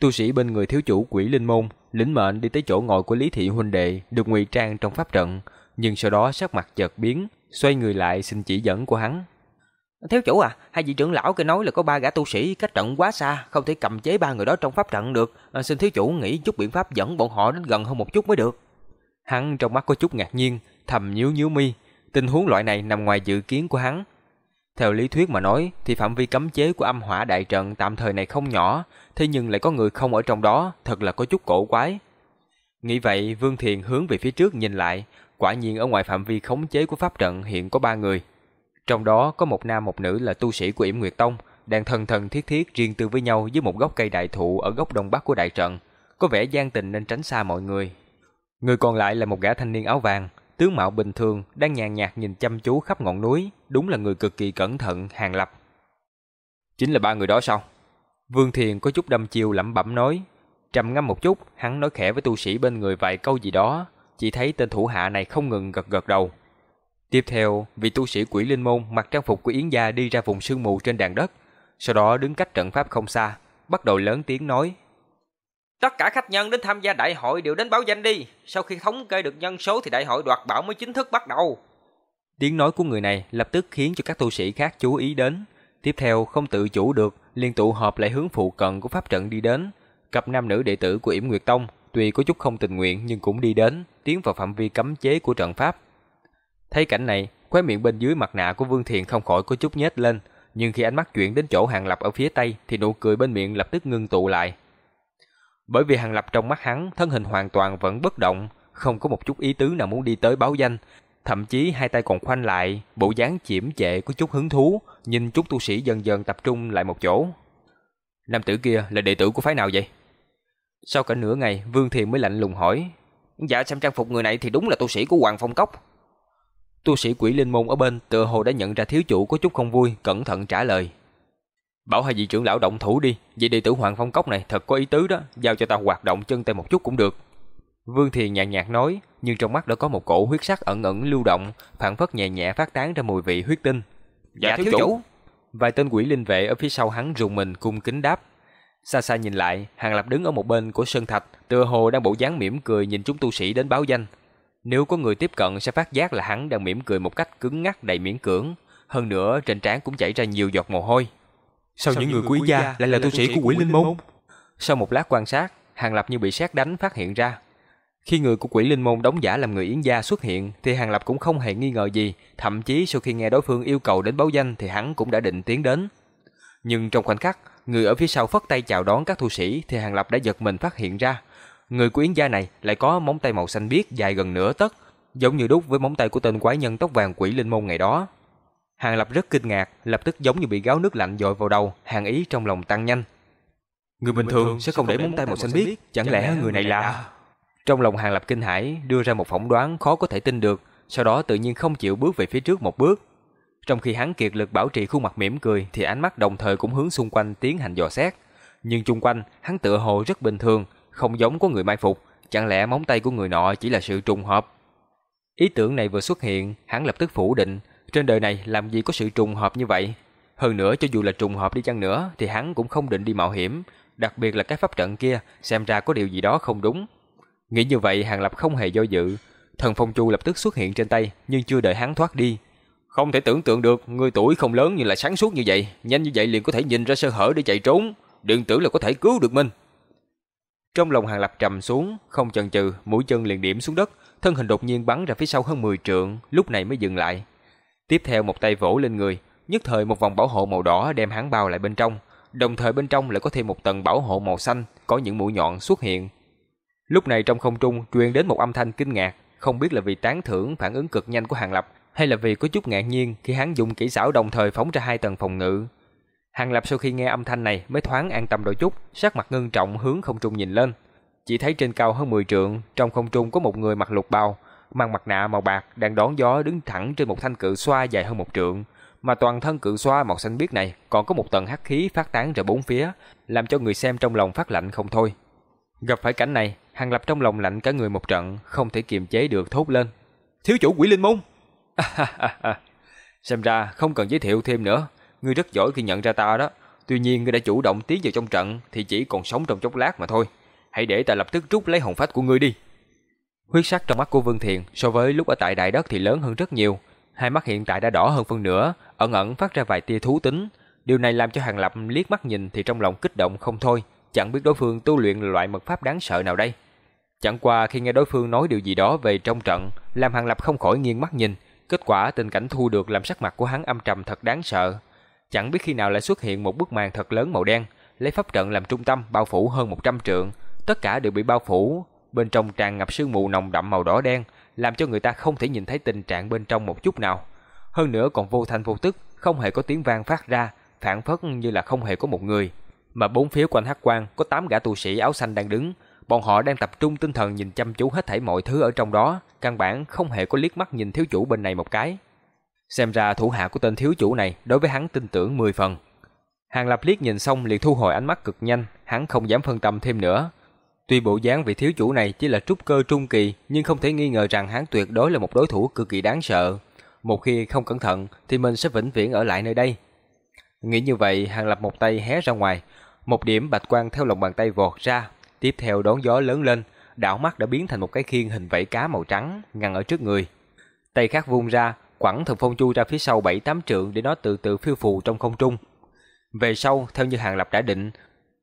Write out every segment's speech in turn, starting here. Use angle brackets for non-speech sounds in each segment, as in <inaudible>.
Tu sĩ bên người thiếu chủ quỷ linh môn, lĩnh mệnh đi tới chỗ ngồi của Lý Thị huynh đệ, được ngụy trang trong pháp trận, nhưng sau đó sắc mặt chợt biến, xoay người lại xin chỉ dẫn của hắn. Thiếu chủ à, hai vị trưởng lão kia nói là có ba gã tu sĩ cách trận quá xa, không thể cầm chế ba người đó trong pháp trận được. À, xin thiếu chủ nghĩ chút biện pháp dẫn bọn họ đến gần hơn một chút mới được. Hắn trong mắt có chút ngạc nhiên, thầm nhíu nhíu mi. Tình huống loại này nằm ngoài dự kiến của hắn. Theo lý thuyết mà nói, thì phạm vi cấm chế của âm hỏa đại trận tạm thời này không nhỏ, thế nhưng lại có người không ở trong đó, thật là có chút cổ quái. Nghĩ vậy, Vương Thiền hướng về phía trước nhìn lại, quả nhiên ở ngoài phạm vi khống chế của pháp trận hiện có ba người. Trong đó có một nam một nữ là tu sĩ của Yểm Nguyệt Tông, đang thần thần thiết thiết riêng tư với nhau dưới một gốc cây đại thụ ở góc đông bắc của đại trận, có vẻ gian tình nên tránh xa mọi người. Người còn lại là một gã thanh niên áo vàng, tướng mạo bình thường, đang nhàn nhạt nhìn chăm chú khắp ngọn núi, đúng là người cực kỳ cẩn thận, hàng lập. Chính là ba người đó sao? Vương Thiền có chút đâm chiêu lẩm bẩm nói. Trầm ngâm một chút, hắn nói khẽ với tu sĩ bên người vài câu gì đó, chỉ thấy tên thủ hạ này không ngừng gật gật đầu. Tiếp theo, vị tu sĩ quỷ linh môn mặc trang phục của Yến gia đi ra vùng sương mù trên đàn đất, sau đó đứng cách trận pháp không xa, bắt đầu lớn tiếng nói: Tất cả khách nhân đến tham gia đại hội đều đến báo danh đi, sau khi thống kê được nhân số thì đại hội đoạt bảo mới chính thức bắt đầu. Tiếng nói của người này lập tức khiến cho các tu sĩ khác chú ý đến, tiếp theo không tự chủ được, liên tụ họp lại hướng phụ cận của pháp trận đi đến. Cặp nam nữ đệ tử của Yểm Nguyệt Tông tuy có chút không tình nguyện nhưng cũng đi đến, tiến vào phạm vi cấm chế của trận pháp. Thấy cảnh này, khóe miệng bên dưới mặt nạ của Vương Thiền không khỏi có chút nhếch lên, nhưng khi ánh mắt chuyển đến chỗ Hàng Lập ở phía tây thì nụ cười bên miệng lập tức ngưng tụ lại. Bởi vì Hàng Lập trong mắt hắn, thân hình hoàn toàn vẫn bất động, không có một chút ý tứ nào muốn đi tới báo danh, thậm chí hai tay còn khoanh lại, bộ dáng chiểm trệ có chút hứng thú, nhìn chút tu sĩ dần dần tập trung lại một chỗ. Nam tử kia là đệ tử của phái nào vậy? Sau cả nửa ngày, Vương Thiền mới lạnh lùng hỏi. Dạ xem trang phục người này thì đúng là tu sĩ của Hoàng Phong Cốc. Tu sĩ quỷ linh môn ở bên tựa hồ đã nhận ra thiếu chủ có chút không vui, cẩn thận trả lời. Bảo hai vị trưởng lão động thủ đi, vị đệ tử Hoàng Phong Cốc này thật có ý tứ đó, giao cho ta hoạt động chân tay một chút cũng được. Vương Thiền nhàn nhạt nói, nhưng trong mắt đã có một cổ huyết sắc ẩn ẩn lưu động, phản phất nhẹ nhẹ phát tán ra mùi vị huyết tinh. Dạ, dạ thiếu, thiếu chủ. Vài tên quỷ linh vệ ở phía sau hắn rùng mình cung kính đáp. Xa xa nhìn lại, Hàng Lập đứng ở một bên của sơn thạch, tựa hồ đang bộ dáng mỉm cười nhìn chúng tu sĩ đến báo danh. Nếu có người tiếp cận sẽ phát giác là hắn đang mỉm cười một cách cứng ngắc đầy miễn cưỡng, hơn nữa trên trán cũng chảy ra nhiều giọt mồ hôi. Sao, Sao những người quý gia lại là tu sĩ của quỷ linh môn? Sau một lát quan sát, Hàng Lập như bị sét đánh phát hiện ra. Khi người của quỷ linh môn đóng giả làm người yến gia xuất hiện thì Hàng Lập cũng không hề nghi ngờ gì, thậm chí sau khi nghe đối phương yêu cầu đến báo danh thì hắn cũng đã định tiến đến. Nhưng trong khoảnh khắc, người ở phía sau phất tay chào đón các tu sĩ thì Hàng Lập đã giật mình phát hiện ra, người của yến gia này lại có móng tay màu xanh biếc dài gần nửa tấc, giống như đúc với móng tay của tên quái nhân tóc vàng quỷ linh môn ngày đó. Hàng Lập rất kinh ngạc, lập tức giống như bị gáo nước lạnh dội vào đầu, hàng ý trong lòng tăng nhanh. Người bình thường sẽ không để móng tay màu xanh biếc, chẳng lẽ người này là... Trong lòng Hàng Lập kinh hãi, đưa ra một phỏng đoán khó có thể tin được, sau đó tự nhiên không chịu bước về phía trước một bước. Trong khi hắn kiệt lực bảo trì khuôn mặt mỉm cười thì ánh mắt đồng thời cũng hướng xung quanh tiến hành dò xét. Nhưng chung quanh, hắn tựa hồ rất bình thường, không giống có người mai phục, chẳng lẽ móng tay của người nọ chỉ là sự trùng hợp. Ý tưởng này vừa xuất hiện, hắn lập tức phủ định, trên đời này làm gì có sự trùng hợp như vậy. Hơn nữa cho dù là trùng hợp đi chăng nữa thì hắn cũng không định đi mạo hiểm, đặc biệt là cái pháp trận kia xem ra có điều gì đó không đúng. Nghĩ như vậy Hàng Lập không hề do dự, thần phong chu lập tức xuất hiện trên tay nhưng chưa đợi hắn thoát đi. Không thể tưởng tượng được người tuổi không lớn nhưng lại sáng suốt như vậy, nhanh như vậy liền có thể nhìn ra sơ hở để chạy trốn, đừng tưởng là có thể cứu được mình. Trong lòng Hàng Lập trầm xuống, không chần chừ, mũi chân liền điểm xuống đất, thân hình đột nhiên bắn ra phía sau hơn 10 trượng, lúc này mới dừng lại. Tiếp theo một tay vỗ lên người, nhất thời một vòng bảo hộ màu đỏ đem hắn bao lại bên trong, đồng thời bên trong lại có thêm một tầng bảo hộ màu xanh, có những mũi nhọn xuất hiện. Lúc này trong không trung truyền đến một âm thanh kinh ngạc, không biết là vì tán thưởng phản ứng cực nhanh của Hàng Lập hay là vì có chút ngạc nhiên khi hắn dùng kỹ xảo đồng thời phóng ra hai tầng phòng ngự. Hàng Lập sau khi nghe âm thanh này mới thoáng an tâm đôi chút, sắc mặt ngưng trọng hướng không trung nhìn lên. Chỉ thấy trên cao hơn 10 trượng, trong không trung có một người mặc lục bào, mang mặt nạ màu bạc đang đón gió đứng thẳng trên một thanh cự xoa dài hơn một trượng, mà toàn thân cự xoa màu xanh biếc này còn có một tầng hắc khí phát tán ra bốn phía, làm cho người xem trong lòng phát lạnh không thôi. Gặp phải cảnh này, Hàng Lập trong lòng lạnh cả người một trận, không thể kiềm chế được thốt lên. Thiếu chủ quỷ linh môn! <laughs> xem ra không cần giới thiệu thêm nữa, ngươi rất giỏi khi nhận ra ta đó. Tuy nhiên ngươi đã chủ động tiến vào trong trận thì chỉ còn sống trong chốc lát mà thôi. Hãy để ta lập tức rút lấy hồn phách của ngươi đi. Huyết sắc trong mắt của Vương Thiền so với lúc ở tại đại đất thì lớn hơn rất nhiều. Hai mắt hiện tại đã đỏ hơn phân nửa, ẩn ẩn phát ra vài tia thú tính. Điều này làm cho Hàng Lập liếc mắt nhìn thì trong lòng kích động không thôi, chẳng biết đối phương tu luyện loại mật pháp đáng sợ nào đây. Chẳng qua khi nghe đối phương nói điều gì đó về trong trận, làm Hàng Lập không khỏi nghiêng mắt nhìn, kết quả tình cảnh thu được làm sắc mặt của hắn âm trầm thật đáng sợ. Chẳng biết khi nào lại xuất hiện một bức màn thật lớn màu đen, lấy pháp trận làm trung tâm bao phủ hơn 100 trượng, tất cả đều bị bao phủ, bên trong tràn ngập sương mù nồng đậm màu đỏ đen, làm cho người ta không thể nhìn thấy tình trạng bên trong một chút nào. Hơn nữa còn vô thanh vô tức, không hề có tiếng vang phát ra, phản phất như là không hề có một người. Mà bốn phía quanh hắc quan có tám gã tu sĩ áo xanh đang đứng, bọn họ đang tập trung tinh thần nhìn chăm chú hết thảy mọi thứ ở trong đó, căn bản không hề có liếc mắt nhìn thiếu chủ bên này một cái. Xem ra thủ hạ của tên thiếu chủ này đối với hắn tin tưởng 10 phần. Hàng Lập liếc nhìn xong liền thu hồi ánh mắt cực nhanh, hắn không dám phân tâm thêm nữa. Tuy bộ dáng vị thiếu chủ này chỉ là trúc cơ trung kỳ, nhưng không thể nghi ngờ rằng hắn tuyệt đối là một đối thủ cực kỳ đáng sợ. Một khi không cẩn thận thì mình sẽ vĩnh viễn ở lại nơi đây. Nghĩ như vậy, Hàng Lập một tay hé ra ngoài, một điểm bạch quang theo lòng bàn tay vọt ra, tiếp theo đón gió lớn lên, đảo mắt đã biến thành một cái khiên hình vảy cá màu trắng ngăn ở trước người. Tay khác vung ra, quẳng thần phong chu ra phía sau bảy tám trượng để nó từ từ phiêu phù trong không trung. Về sau, theo như Hàng Lập đã định,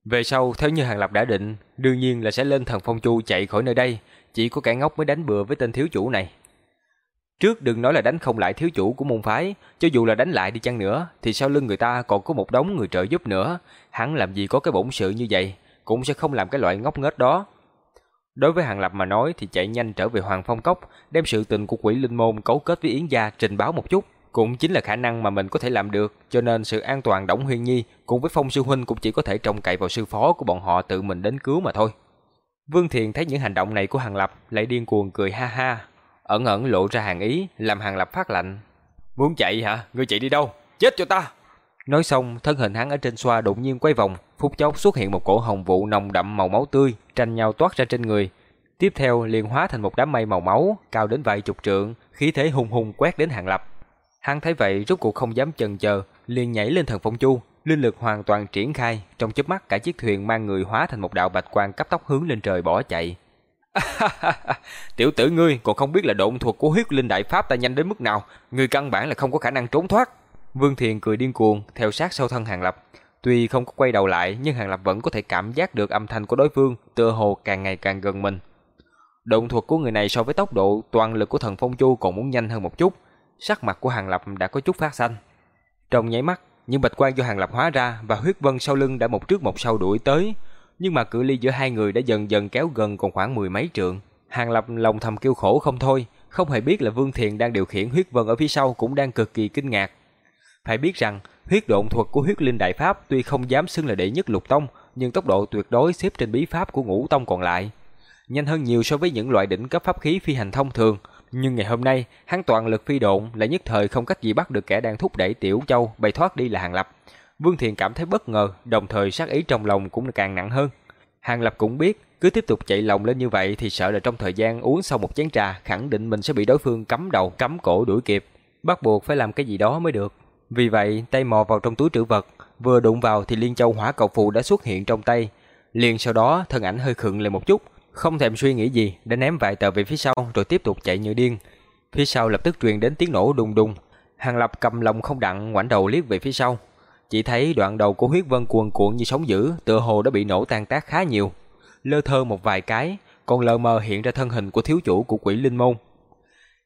về sau theo như Hàng Lập đã định, đương nhiên là sẽ lên thần phong chu chạy khỏi nơi đây, chỉ có kẻ ngốc mới đánh bừa với tên thiếu chủ này. Trước đừng nói là đánh không lại thiếu chủ của môn phái, cho dù là đánh lại đi chăng nữa, thì sau lưng người ta còn có một đống người trợ giúp nữa, hắn làm gì có cái bổn sự như vậy, cũng sẽ không làm cái loại ngốc nghếch đó. Đối với Hàng Lập mà nói thì chạy nhanh trở về Hoàng Phong Cốc, đem sự tình của quỷ linh môn cấu kết với Yến Gia trình báo một chút, cũng chính là khả năng mà mình có thể làm được, cho nên sự an toàn Đổng Huyên Nhi cùng với Phong sư huynh cũng chỉ có thể trông cậy vào sư phó của bọn họ tự mình đến cứu mà thôi. Vương Thiền thấy những hành động này của Hàng Lập lại điên cuồng cười ha ha, ẩn ẩn lộ ra hàng ý, làm Hàng Lập phát lạnh. Muốn chạy hả? Ngươi chạy đi đâu? Chết cho ta! Nói xong, thân hình hắn ở trên xoa đột nhiên quay vòng, phút chốc xuất hiện một cổ hồng vụ nồng đậm màu máu tươi, tranh nhau toát ra trên người. Tiếp theo liền hóa thành một đám mây màu máu, cao đến vài chục trượng, khí thế hùng hùng quét đến Hàng Lập. Hắn thấy vậy rốt cuộc không dám chần chờ, liền nhảy lên thần phong chu, linh lực hoàn toàn triển khai, trong chớp mắt cả chiếc thuyền mang người hóa thành một đạo bạch quang cấp tốc hướng lên trời bỏ chạy. <laughs> Tiểu tử ngươi còn không biết là độn thuật của huyết linh đại pháp ta nhanh đến mức nào, ngươi căn bản là không có khả năng trốn thoát. Vương Thiền cười điên cuồng, theo sát sau thân Hàng Lập. Tuy không có quay đầu lại, nhưng Hàng Lập vẫn có thể cảm giác được âm thanh của đối phương, tựa hồ càng ngày càng gần mình. Động thuật của người này so với tốc độ toàn lực của thần phong chu còn muốn nhanh hơn một chút, sắc mặt của Hàng Lập đã có chút phát xanh. Trong nháy mắt, những bạch quang do Hàng Lập hóa ra và huyết vân sau lưng đã một trước một sau đuổi tới, nhưng mà cự ly giữa hai người đã dần dần kéo gần còn khoảng mười mấy trượng. Hàng Lập lòng thầm kêu khổ không thôi, không hề biết là Vương Thiền đang điều khiển huyết vân ở phía sau cũng đang cực kỳ kinh ngạc. Phải biết rằng, huyết độn thuật của huyết linh đại pháp tuy không dám xưng là đệ nhất lục tông, nhưng tốc độ tuyệt đối xếp trên bí pháp của ngũ tông còn lại. Nhanh hơn nhiều so với những loại đỉnh cấp pháp khí phi hành thông thường, nhưng ngày hôm nay, hắn toàn lực phi độn lại nhất thời không cách gì bắt được kẻ đang thúc đẩy Tiểu Châu bay thoát đi là Hàng Lập. Vương Thiền cảm thấy bất ngờ, đồng thời sát ý trong lòng cũng càng nặng hơn. Hàng Lập cũng biết, cứ tiếp tục chạy lòng lên như vậy thì sợ là trong thời gian uống sau một chén trà, khẳng định mình sẽ bị đối phương cắm đầu, cắm cổ đuổi kịp, bắt buộc phải làm cái gì đó mới được. Vì vậy, tay mò vào trong túi trữ vật, vừa đụng vào thì Liên Châu Hỏa Cầu Phù đã xuất hiện trong tay. Liền sau đó, thân ảnh hơi khựng lại một chút, không thèm suy nghĩ gì, đã ném vài tờ về phía sau rồi tiếp tục chạy như điên. Phía sau lập tức truyền đến tiếng nổ đùng đùng. Hàng Lập cầm lòng không đặng ngoảnh đầu liếc về phía sau. Chỉ thấy đoạn đầu của huyết vân cuồn cuộn như sóng dữ, tựa hồ đã bị nổ tan tác khá nhiều. Lơ thơ một vài cái, còn lờ mờ hiện ra thân hình của thiếu chủ của quỷ linh môn.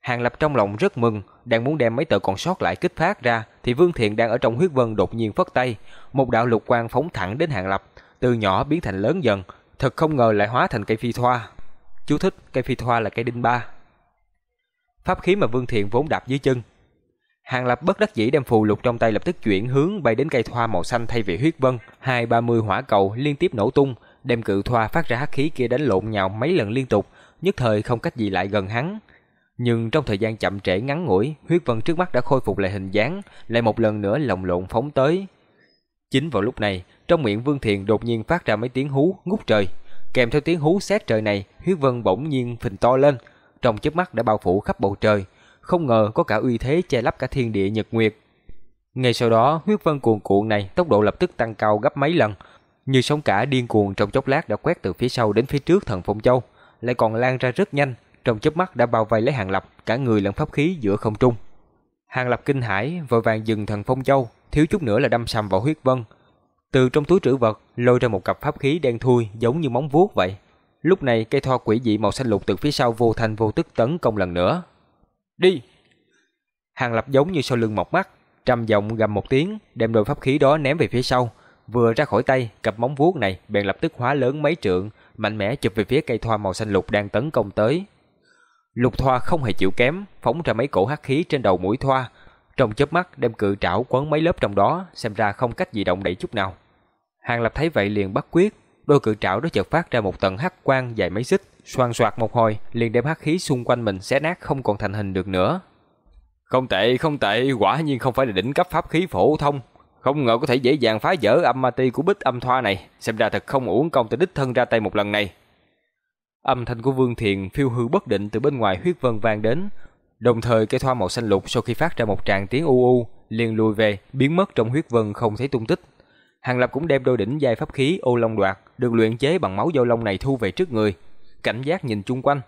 Hàng Lập trong lòng rất mừng, đang muốn đem mấy tờ còn sót lại kích phát ra, thì Vương Thiện đang ở trong huyết vân đột nhiên phất tay, một đạo lục quang phóng thẳng đến Hàng Lập, từ nhỏ biến thành lớn dần, thật không ngờ lại hóa thành cây phi thoa. Chú thích, cây phi thoa là cây đinh ba. Pháp khí mà Vương Thiện vốn đạp dưới chân. Hàng Lập bất đắc dĩ đem phù lục trong tay lập tức chuyển hướng bay đến cây thoa màu xanh thay vì huyết vân, hai ba mươi hỏa cầu liên tiếp nổ tung, đem cự thoa phát ra hắc khí kia đánh lộn nhào mấy lần liên tục, nhất thời không cách gì lại gần hắn. Nhưng trong thời gian chậm trễ ngắn ngủi, huyết vân trước mắt đã khôi phục lại hình dáng, lại một lần nữa lồng lộn phóng tới. Chính vào lúc này, trong miệng Vương Thiền đột nhiên phát ra mấy tiếng hú ngút trời. Kèm theo tiếng hú xét trời này, huyết vân bỗng nhiên phình to lên, trong chớp mắt đã bao phủ khắp bầu trời. Không ngờ có cả uy thế che lấp cả thiên địa nhật nguyệt. Ngay sau đó, huyết vân cuồn cuộn này tốc độ lập tức tăng cao gấp mấy lần, như sóng cả điên cuồng trong chốc lát đã quét từ phía sau đến phía trước thần Phong Châu, lại còn lan ra rất nhanh, trong chớp mắt đã bao vây lấy Hàng Lập, cả người lẫn pháp khí giữa không trung. Hàng Lập kinh hãi, vội vàng dừng thần Phong Châu, thiếu chút nữa là đâm sầm vào huyết vân. Từ trong túi trữ vật lôi ra một cặp pháp khí đen thui giống như móng vuốt vậy. Lúc này cây thoa quỷ dị màu xanh lục từ phía sau vô thanh vô tức tấn công lần nữa. Đi! Hàng Lập giống như sau lưng mọc mắt, trầm giọng gầm một tiếng, đem đôi pháp khí đó ném về phía sau. Vừa ra khỏi tay, cặp móng vuốt này bèn lập tức hóa lớn mấy trượng, mạnh mẽ chụp về phía cây thoa màu xanh lục đang tấn công tới. Lục thoa không hề chịu kém, phóng ra mấy cổ hắc khí trên đầu mũi thoa, trong chớp mắt đem cự trảo quấn mấy lớp trong đó, xem ra không cách gì động đậy chút nào. Hàng Lập thấy vậy liền bắt quyết, đôi cự trảo đó chợt phát ra một tầng hắc quang dài mấy xích, xoan xoạc một hồi, liền đem hắc khí xung quanh mình xé nát không còn thành hình được nữa. Không tệ, không tệ, quả nhiên không phải là đỉnh cấp pháp khí phổ thông, không ngờ có thể dễ dàng phá vỡ âm ma ti của bích âm thoa này, xem ra thật không uổng công từ đích thân ra tay một lần này. Âm thanh của Vương Thiền phiêu hư bất định từ bên ngoài huyết vân vang đến, đồng thời cây thoa màu xanh lục sau khi phát ra một tràng tiếng u u, liền lùi về, biến mất trong huyết vân không thấy tung tích. Hàng Lập cũng đem đôi đỉnh giai pháp khí ô long đoạt, được luyện chế bằng máu dao long này thu về trước người, cảnh giác nhìn chung quanh.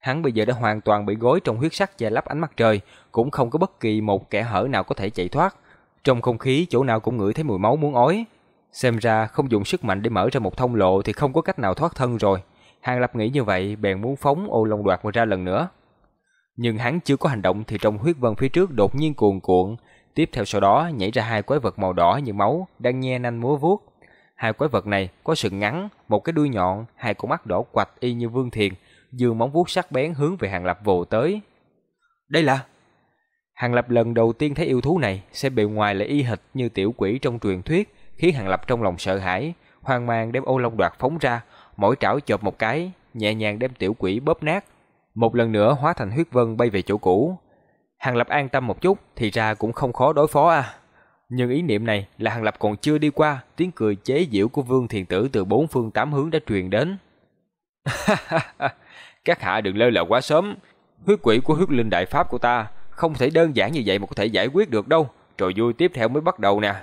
Hắn bây giờ đã hoàn toàn bị gối trong huyết sắc che lấp ánh mặt trời, cũng không có bất kỳ một kẻ hở nào có thể chạy thoát. Trong không khí chỗ nào cũng ngửi thấy mùi máu muốn ói. Xem ra không dùng sức mạnh để mở ra một thông lộ thì không có cách nào thoát thân rồi. Hàng Lập nghĩ như vậy, bèn muốn phóng ô long đoạt mà ra lần nữa. Nhưng hắn chưa có hành động thì trong huyết vân phía trước đột nhiên cuồn cuộn, tiếp theo sau đó nhảy ra hai quái vật màu đỏ như máu đang nhe nanh múa vuốt. Hai quái vật này có sừng ngắn, một cái đuôi nhọn, hai con mắt đỏ quạch y như vương thiền, dương móng vuốt sắc bén hướng về Hàng Lập vồ tới. Đây là Hàng Lập lần đầu tiên thấy yêu thú này, xem bề ngoài là y hệt như tiểu quỷ trong truyền thuyết, khiến Hàng Lập trong lòng sợ hãi, hoang mang đem ô long đoạt phóng ra, mỗi trảo chộp một cái, nhẹ nhàng đem tiểu quỷ bóp nát, một lần nữa hóa thành huyết vân bay về chỗ cũ. Hàng Lập an tâm một chút, thì ra cũng không khó đối phó à. Nhưng ý niệm này là Hàng Lập còn chưa đi qua, tiếng cười chế giễu của Vương Thiền Tử từ bốn phương tám hướng đã truyền đến. <laughs> Các hạ đừng lơ là quá sớm, huyết quỷ của huyết linh đại pháp của ta không thể đơn giản như vậy mà có thể giải quyết được đâu, trò vui tiếp theo mới bắt đầu nè.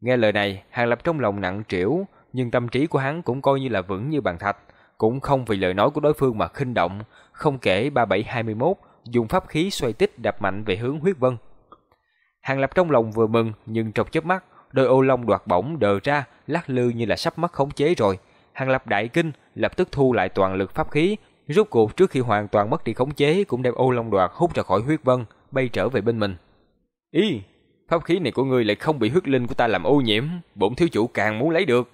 Nghe lời này, Hàng Lập trong lòng nặng trĩu, nhưng tâm trí của hắn cũng coi như là vững như bàn thạch, cũng không vì lời nói của đối phương mà khinh động, không kể 3721 dùng pháp khí xoay tích đập mạnh về hướng huyết vân. Hàng Lập trong lòng vừa mừng, nhưng trong chớp mắt, đôi ô long đoạt bổng đờ ra, lắc lư như là sắp mất khống chế rồi. Hàng Lập đại kinh, lập tức thu lại toàn lực pháp khí, rút cuộc trước khi hoàn toàn mất đi khống chế cũng đem ô long đoạt hút ra khỏi huyết vân, bay trở về bên mình. Ý, pháp khí này của ngươi lại không bị huyết linh của ta làm ô nhiễm, bổn thiếu chủ càng muốn lấy được.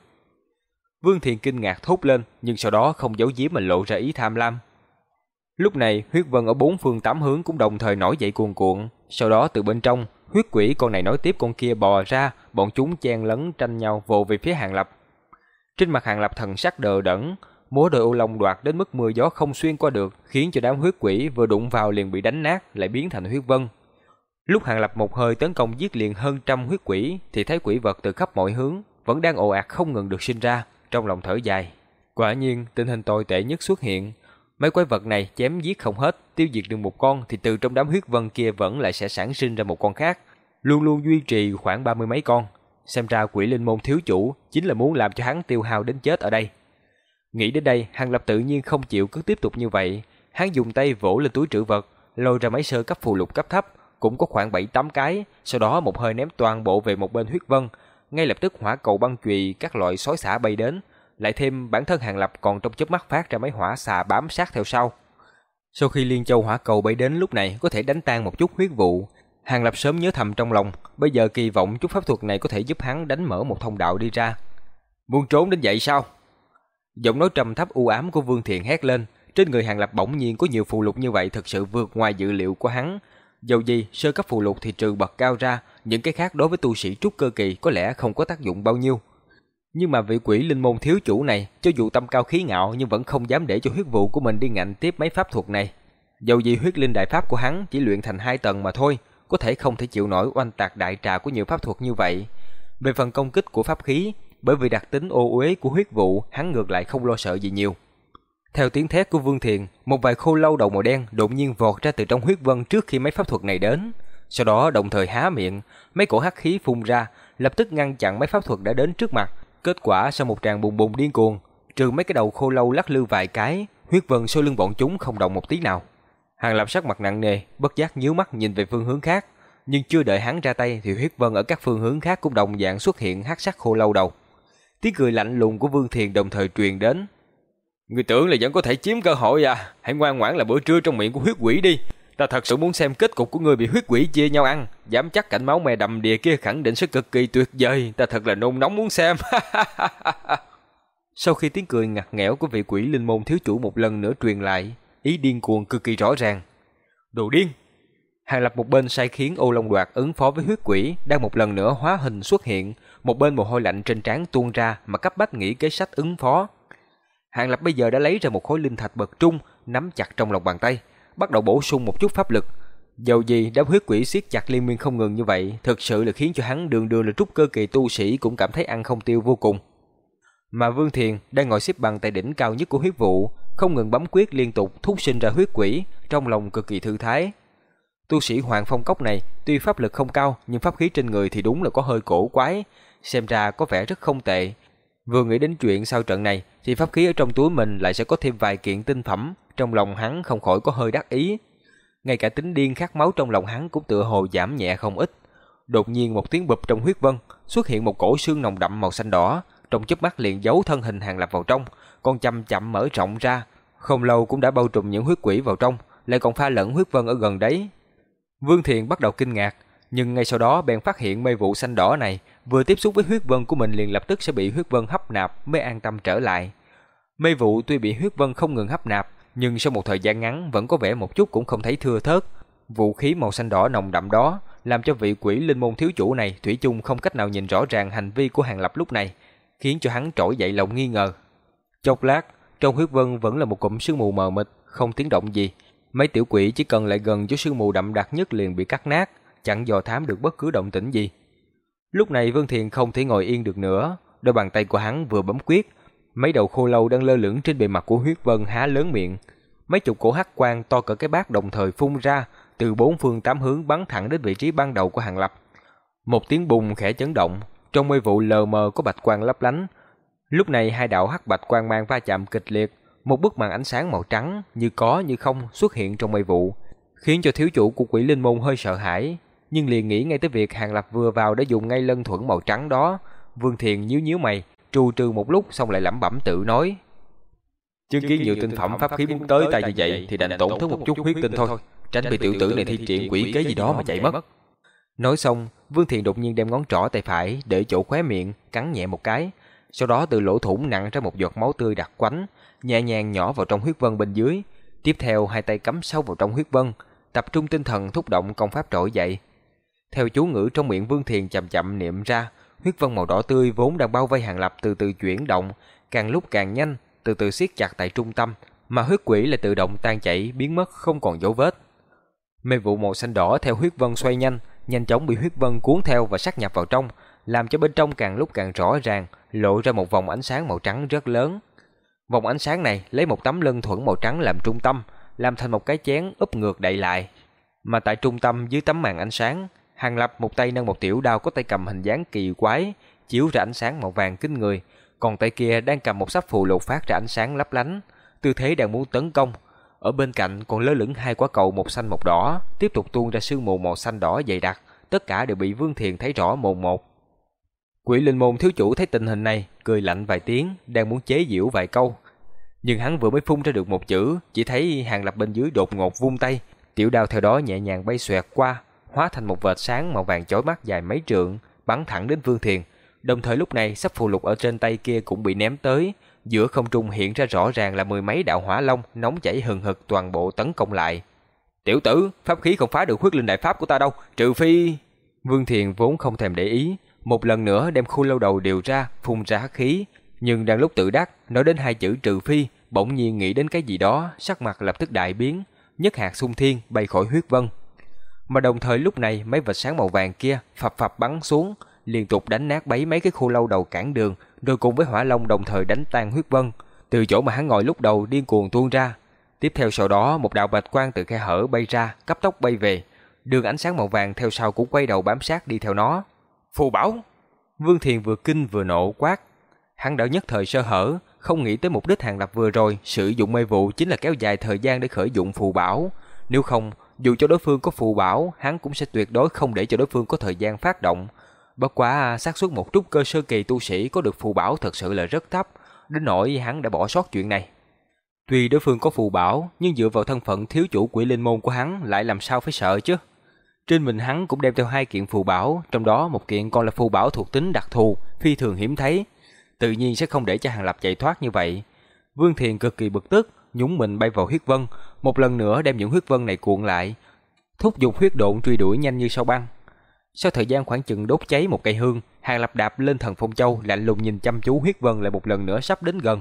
Vương Thiền kinh ngạc thốt lên, nhưng sau đó không giấu giếm mà lộ ra ý tham lam. Lúc này, huyết vân ở bốn phương tám hướng cũng đồng thời nổi dậy cuồn cuộn, sau đó từ bên trong, huyết quỷ con này nói tiếp con kia bò ra, bọn chúng chen lấn tranh nhau vồ về phía Hàng Lập. Trên mặt Hàng Lập thần sắc đờ đẫn, múa đôi ô long đoạt đến mức mưa gió không xuyên qua được, khiến cho đám huyết quỷ vừa đụng vào liền bị đánh nát, lại biến thành huyết vân. Lúc Hàng Lập một hơi tấn công giết liền hơn trăm huyết quỷ, thì thấy quỷ vật từ khắp mọi hướng vẫn đang ồ ạt không ngừng được sinh ra, trong lòng thở dài. Quả nhiên, tình hình tồi tệ nhất xuất hiện. Mấy quái vật này chém giết không hết, tiêu diệt được một con thì từ trong đám huyết vân kia vẫn lại sẽ sản sinh ra một con khác, luôn luôn duy trì khoảng ba mươi mấy con. Xem ra quỷ linh môn thiếu chủ chính là muốn làm cho hắn tiêu hao đến chết ở đây. Nghĩ đến đây, Hàng Lập tự nhiên không chịu cứ tiếp tục như vậy. Hắn dùng tay vỗ lên túi trữ vật, lôi ra mấy sơ cấp phù lục cấp thấp, cũng có khoảng 7-8 cái, sau đó một hơi ném toàn bộ về một bên huyết vân. Ngay lập tức hỏa cầu băng chùy các loại sói xả bay đến, lại thêm bản thân Hàng Lập còn trong chớp mắt phát ra mấy hỏa xà bám sát theo sau. Sau khi liên châu hỏa cầu bay đến lúc này có thể đánh tan một chút huyết vụ, Hàng Lập sớm nhớ thầm trong lòng, bây giờ kỳ vọng chút pháp thuật này có thể giúp hắn đánh mở một thông đạo đi ra. Muốn trốn đến vậy sao? Giọng nói trầm thấp u ám của Vương Thiện hét lên, trên người Hàng Lập bỗng nhiên có nhiều phù lục như vậy thật sự vượt ngoài dự liệu của hắn. Dầu gì, sơ cấp phù lục thì trừ bậc cao ra, những cái khác đối với tu sĩ trúc cơ kỳ có lẽ không có tác dụng bao nhiêu. Nhưng mà vị quỷ linh môn thiếu chủ này, cho dù tâm cao khí ngạo nhưng vẫn không dám để cho huyết vụ của mình đi ngạnh tiếp mấy pháp thuật này. Dầu gì huyết linh đại pháp của hắn chỉ luyện thành hai tầng mà thôi, có thể không thể chịu nổi oanh tạc đại trà của nhiều pháp thuật như vậy. Về phần công kích của pháp khí, bởi vì đặc tính ô uế của huyết vụ, hắn ngược lại không lo sợ gì nhiều. Theo tiếng thét của Vương Thiền, một vài khô lâu đầu màu đen đột nhiên vọt ra từ trong huyết vân trước khi mấy pháp thuật này đến. Sau đó đồng thời há miệng, mấy cổ hắc khí phun ra, lập tức ngăn chặn mấy pháp thuật đã đến trước mặt. Kết quả sau một tràng bùng bùng điên cuồng, trừ mấy cái đầu khô lâu lắc lư vài cái, huyết vân sau lưng bọn chúng không động một tí nào. Hàng Lập sắc mặt nặng nề, bất giác nhíu mắt nhìn về phương hướng khác, nhưng chưa đợi hắn ra tay thì huyết vân ở các phương hướng khác cũng đồng dạng xuất hiện hắc sắc khô lâu đầu. Tiếng cười lạnh lùng của Vương Thiền đồng thời truyền đến. Người tưởng là vẫn có thể chiếm cơ hội à, hãy ngoan ngoãn là bữa trưa trong miệng của huyết quỷ đi. Ta thật sự muốn xem kết cục của người bị huyết quỷ chia nhau ăn, dám chắc cảnh máu me đầm đìa kia khẳng định sẽ cực kỳ tuyệt vời, ta thật là nôn nóng muốn xem. <laughs> Sau khi tiếng cười ngặt nghẽo của vị quỷ linh môn thiếu chủ một lần nữa truyền lại, ý điên cuồng cực kỳ rõ ràng. Đồ điên! Hàng lập một bên sai khiến ô long đoạt ứng phó với huyết quỷ đang một lần nữa hóa hình xuất hiện, một bên mồ hôi lạnh trên trán tuôn ra mà cấp bách nghĩ kế sách ứng phó. Hàng lập bây giờ đã lấy ra một khối linh thạch bậc trung, nắm chặt trong lòng bàn tay, bắt đầu bổ sung một chút pháp lực. Dầu gì đám huyết quỷ siết chặt liên miên không ngừng như vậy, thực sự là khiến cho hắn đường đường là trúc cơ kỳ tu sĩ cũng cảm thấy ăn không tiêu vô cùng. Mà Vương Thiền đang ngồi xếp bằng tại đỉnh cao nhất của huyết vụ, không ngừng bấm quyết liên tục thúc sinh ra huyết quỷ, trong lòng cực kỳ thư thái. Tu sĩ Hoàng Phong Cốc này tuy pháp lực không cao nhưng pháp khí trên người thì đúng là có hơi cổ quái, xem ra có vẻ rất không tệ. Vừa nghĩ đến chuyện sau trận này thì pháp khí ở trong túi mình lại sẽ có thêm vài kiện tinh phẩm, trong lòng hắn không khỏi có hơi đắc ý. Ngay cả tính điên khát máu trong lòng hắn cũng tựa hồ giảm nhẹ không ít. Đột nhiên một tiếng bụp trong huyết vân, xuất hiện một cổ xương nồng đậm màu xanh đỏ, trong chớp mắt liền giấu thân hình hàng lập vào trong, con chăm chậm mở rộng ra, không lâu cũng đã bao trùm những huyết quỷ vào trong, lại còn pha lẫn huyết vân ở gần đấy. Vương Thiện bắt đầu kinh ngạc, nhưng ngay sau đó bèn phát hiện mây vụ xanh đỏ này vừa tiếp xúc với huyết vân của mình liền lập tức sẽ bị huyết vân hấp nạp mới an tâm trở lại. Mây vụ tuy bị huyết vân không ngừng hấp nạp, nhưng sau một thời gian ngắn vẫn có vẻ một chút cũng không thấy thưa thớt. Vũ khí màu xanh đỏ nồng đậm đó làm cho vị quỷ linh môn thiếu chủ này thủy chung không cách nào nhìn rõ ràng hành vi của hàng lập lúc này, khiến cho hắn trỗi dậy lòng nghi ngờ. Chốc lát, trong huyết vân vẫn là một cụm sương mù mờ mịt, không tiếng động gì. Mấy tiểu quỷ chỉ cần lại gần chỗ sương mù đậm đặc nhất liền bị cắt nát, chẳng dò thám được bất cứ động tĩnh gì. Lúc này Vương Thiền không thể ngồi yên được nữa, đôi bàn tay của hắn vừa bấm quyết, mấy đầu khô lâu đang lơ lửng trên bề mặt của huyết vân há lớn miệng, mấy chục cổ hắc quang to cỡ cái bát đồng thời phun ra, từ bốn phương tám hướng bắn thẳng đến vị trí ban đầu của hàng lập. Một tiếng bùng khẽ chấn động, trong mây vụ lờ mờ có bạch quang lấp lánh. Lúc này hai đạo hắc bạch quang mang va chạm kịch liệt, một bức màn ánh sáng màu trắng như có như không xuất hiện trong mây vụ, khiến cho thiếu chủ của quỷ linh môn hơi sợ hãi, nhưng liền nghĩ ngay tới việc Hàng Lập vừa vào đã dùng ngay lân thuẫn màu trắng đó. Vương Thiền nhíu nhíu mày, trù trừ một lúc xong lại lẩm bẩm tự nói. Chứng kiến nhiều tinh phẩm pháp khí muốn tới tay như vậy thì đành tổn thất một chút huyết tinh thôi, tránh bị tiểu tử này thi triển quỷ kế gì đó mà chạy mất. Nói xong, Vương Thiền đột nhiên đem ngón trỏ tay phải để chỗ khóe miệng, cắn nhẹ một cái, sau đó từ lỗ thủng nặng ra một giọt máu tươi đặc quánh, nhẹ nhàng nhỏ vào trong huyết vân bên dưới. Tiếp theo hai tay cắm sâu vào trong huyết vân, tập trung tinh thần thúc động công pháp trỗi dậy. Theo chú ngữ trong miệng Vương Thiền chậm chậm niệm ra, huyết vân màu đỏ tươi vốn đang bao vây hàng lập từ từ chuyển động, càng lúc càng nhanh, từ từ siết chặt tại trung tâm, mà huyết quỷ lại tự động tan chảy biến mất không còn dấu vết. Mê vụ màu xanh đỏ theo huyết vân xoay nhanh, nhanh chóng bị huyết vân cuốn theo và sát nhập vào trong, làm cho bên trong càng lúc càng rõ ràng, lộ ra một vòng ánh sáng màu trắng rất lớn. Vòng ánh sáng này lấy một tấm lưng thuẫn màu trắng làm trung tâm, làm thành một cái chén úp ngược đậy lại. Mà tại trung tâm dưới tấm màn ánh sáng, Hàng Lập một tay nâng một tiểu đao có tay cầm hình dáng kỳ quái, chiếu ra ánh sáng màu vàng kinh người, còn tay kia đang cầm một sắp phù lục phát ra ánh sáng lấp lánh, tư thế đang muốn tấn công. Ở bên cạnh còn lơ lửng hai quả cầu một xanh một đỏ, tiếp tục tuôn ra sương mù màu xanh đỏ dày đặc, tất cả đều bị Vương Thiền thấy rõ mồn một. Quỷ linh môn thiếu chủ thấy tình hình này, cười lạnh vài tiếng, đang muốn chế giễu vài câu. Nhưng hắn vừa mới phun ra được một chữ, chỉ thấy hàng lập bên dưới đột ngột vung tay, tiểu đao theo đó nhẹ nhàng bay xoẹt qua, hóa thành một vệt sáng màu vàng chói mắt dài mấy trượng, bắn thẳng đến Vương Thiền. Đồng thời lúc này sắp phù lục ở trên tay kia cũng bị ném tới, giữa không trung hiện ra rõ ràng là mười mấy đạo hỏa long nóng chảy hừng hực toàn bộ tấn công lại. "Tiểu tử, pháp khí không phá được huyết linh đại pháp của ta đâu, trừ phi..." Vương Thiền vốn không thèm để ý, một lần nữa đem khu lâu đầu điều ra, phun ra hắc khí, nhưng đang lúc tự đắc, nói đến hai chữ trừ phi, bỗng nhiên nghĩ đến cái gì đó, sắc mặt lập tức đại biến, nhất hạt xung thiên bay khỏi huyết vân. Mà đồng thời lúc này mấy vật sáng màu vàng kia phập phập bắn xuống, liên tục đánh nát bấy mấy cái khu lâu đầu cản đường, rồi cùng với hỏa long đồng thời đánh tan huyết vân, từ chỗ mà hắn ngồi lúc đầu điên cuồng tuôn ra. Tiếp theo sau đó một đạo bạch quang từ khe hở bay ra, cấp tốc bay về, đường ánh sáng màu vàng theo sau cũng quay đầu bám sát đi theo nó. Phù bảo! Vương Thiền vừa kinh vừa nộ quát. Hắn đã nhất thời sơ hở, không nghĩ tới mục đích hàng lập vừa rồi sử dụng mê vụ chính là kéo dài thời gian để khởi dụng phù bảo. Nếu không, dù cho đối phương có phù bảo, hắn cũng sẽ tuyệt đối không để cho đối phương có thời gian phát động. Bất quá à, xác suất một chút cơ sơ kỳ tu sĩ có được phù bảo thật sự là rất thấp, đến nỗi hắn đã bỏ sót chuyện này. Tuy đối phương có phù bảo, nhưng dựa vào thân phận thiếu chủ quỷ linh môn của hắn lại làm sao phải sợ chứ? Trên mình hắn cũng đem theo hai kiện phù bảo, trong đó một kiện còn là phù bảo thuộc tính đặc thù, phi thường hiếm thấy. Tự nhiên sẽ không để cho Hàng Lập chạy thoát như vậy. Vương Thiền cực kỳ bực tức, nhúng mình bay vào huyết vân, một lần nữa đem những huyết vân này cuộn lại, thúc giục huyết độn truy đuổi nhanh như sao băng. Sau thời gian khoảng chừng đốt cháy một cây hương, Hàng Lập đạp lên thần phong châu, lạnh lùng nhìn chăm chú huyết vân lại một lần nữa sắp đến gần.